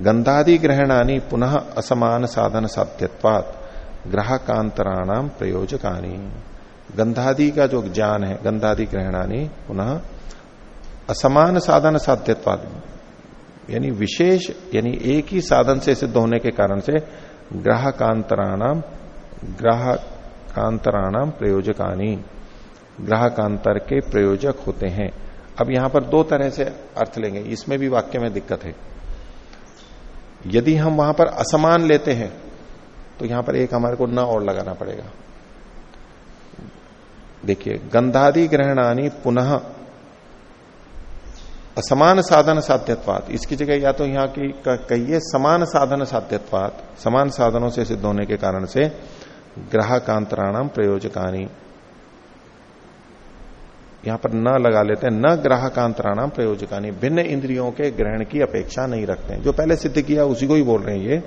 गंधादि ग्रहणानी पुनः असमान साधन साध्यत्वात ग्राहकांतराणाम प्रयोजकानी। गंधादि का जो ज्ञान है गंधादि ग्रहणानी पुनः असमान साधन साध्यत्वाद यानी विशेष, यानी एक ही साधन से सिद्ध होने के कारण से ग्राहकांतराणाम ग्राहकांतराणाम प्रयोजकानी, ग्राहकांतर के प्रयोजक होते हैं। अब यहाँ पर दो तरह से अर्थ लेंगे। इसमें भी वाक्य में दिक्कत है। यदि हम वहाँ पर असमान लेते हैं तो यहाँ पर एक हमारे को न और लगाना पड़ेगा। देखिए, गंधादि ग्रहणानी पुनः असमान साधन साध्यत्वात। इसकी जगह या तो यहाँ की कहिए समान साधन साध्यत्वात। समान साधनों से सिद्ध होने के कारण से ग्राहकांतराणाम प्रयोजकानी यहाँ पर न लगा लेते हैं, न ग्राहकांतराणाम प्रयोजकानी, भिन्न इंद्रियों के ग्रहण की अपेक्षा नहीं रखते हैं। जो पहले सिद्ध किया, उसी को ही बोल रहे हैं ये,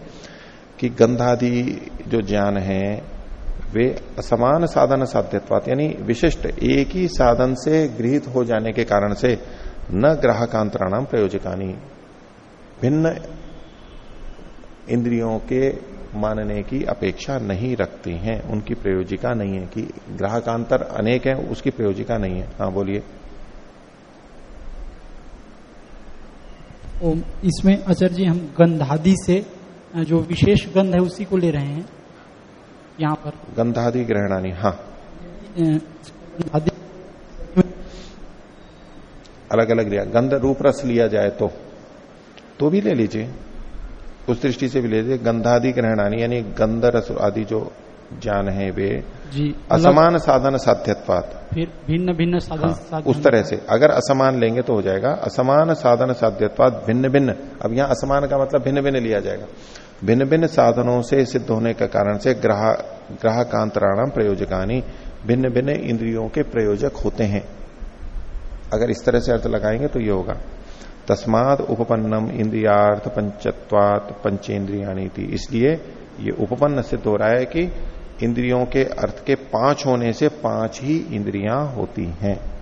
कि गंधादि जो ज्ञान है, वे असमान साधन साध्यत्वात, यानी विशिष्ट एक ही साधन से गृहित हो जाने के कारण से न ग्राहकांतराणाम प्रयोजकानी, भिन्न इंद्रियों के मानने की अपेक्षा नहीं रखती हैं। उनकी प्रयोजिका नहीं है कि ग्राहकांतर अनेक है उसकी प्रयोजिका नहीं है। हाँ बोलिए। इसमें आचार्य जी हम गंधादि से जो विशेष गंध है उसी को ले रहे हैं। यहाँ पर। गंधादि ग्रहणानी हाँ। अलग अलग लिया गंध रूप रस लिया जाए तो। तो भी ले लीजिए। उस दृष्टि से भी ले गंधादि ग्रहणानी यानी गंध रस आदि जो ज्ञान है वे जी असमान साधन साध्यत्वात। फिर भिन्न भिन्न साधन हाँ, साधन उस तरह से। अगर असमान लेंगे तो हो जाएगा। असमान साधन साध्यत्वाद भिन्न भिन्न। अब यहाँ असमान का मतलब भिन्न भिन्न लिया जाएगा। भिन्न भिन्न साधनों से सिद्ध होने के कारण से ग्राह ग्राहकांतराणाम प्रयोजकानी भिन्न भिन्न इंद्रियों के प्रयोजक होते हैं। अगर इस तरह से अर्थ लगाएँगे तो ये होगा। तस्माद उपपन्नम इंद्रियार्थ पंचत्वात पंचेन्द्रियाणी थी इसलिए ये उपपन्न सिद्ध हो रहा है कि इंद्रियों के अर्थ के पाँच होने से पाँच ही इंद्रियाँ होती हैं।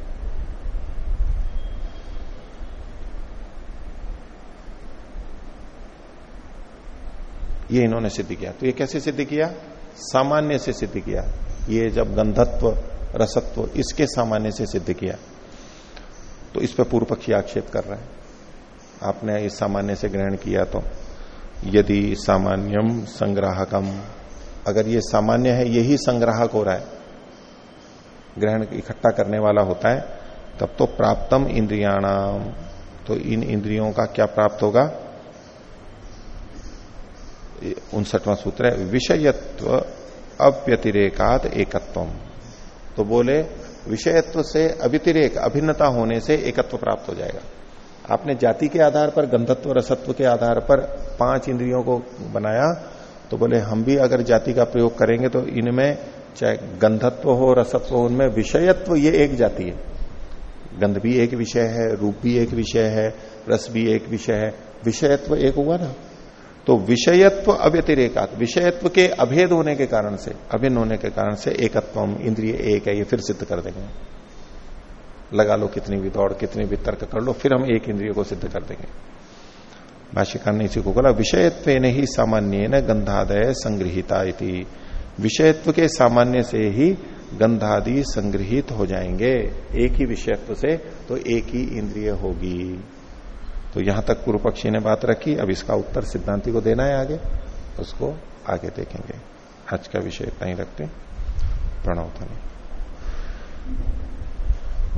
ये इन्होंने सिद्ध किया। तो ये कैसे सिद्ध किया? सामान्य से सिद्ध किया। ये जब गंधत्व, रसत्व, इसके सामान्य से सिद्ध किया। तो इस पर पूर्व पक्षी आक्षेप कर रहा है। आपने इस सामान्य से ग्रहण किया तो। यदि सामान्यम संग्राहकम। अगर ये सामान्य है, यही संग्राहक हो रहा है, ग्रहण इकट्ठा करने वाला होता है, तब तो प्राप्तम इंद्रियाणाम। तो इन इंद्रियों का क्या प्राप्त होगा? उनसठवां सूत्र है, विषयत्व अव्यतिरेकात एकत्व तो बोले, विषयत्व से अभितिरेक अभिन्नता होने से एकत्व प्राप्त हो जाएगा। आपने जाति के आधार पर, गंधत्व, रसत्व के आधार पर पाँच इंद्रियों को बनाया तो बोले, हम भी अगर जाति का प्रयोग करेंगे तो इनमें चाहे गंधत्व हो, रसत्व हो, उनमें विषयत्व ये एक जाति है। गंध भी एक विषय है, रूप भी एक विषय है, रस भी एक विषय है, विषयत्व एक हुआ ना। तो विषयत्व अव्यतिरेकात, विषयत्व के अभेद होने के कारण से, अभिन्न होने के कारण से एकत्व इंद्रिय एक है, ये फिर सिद्ध कर देंगे। लगा लो कितनी भी दौड़, कितनी भी तर्क कर लो, फिर हम एक इंद्रिय को सिद्ध कर देंगे। भाष्यकार ने इसी को बोला विषयत्व ही सामान्य न गंधादय संग्रहिता विषयत्व के सामान्य से ही गंधादि संग्रहित हो जाएँगे। एक ही विषयत्व से तो एक ही इंद्रिय होगी। तो यहाँ तक पूर्व पक्षी ने बात रखी, अब इसका उत्तर सिद्धांति को देना है आगे, उसको आगे देखेंगे। आज का विषय इतना ही रखते प्रणव धनी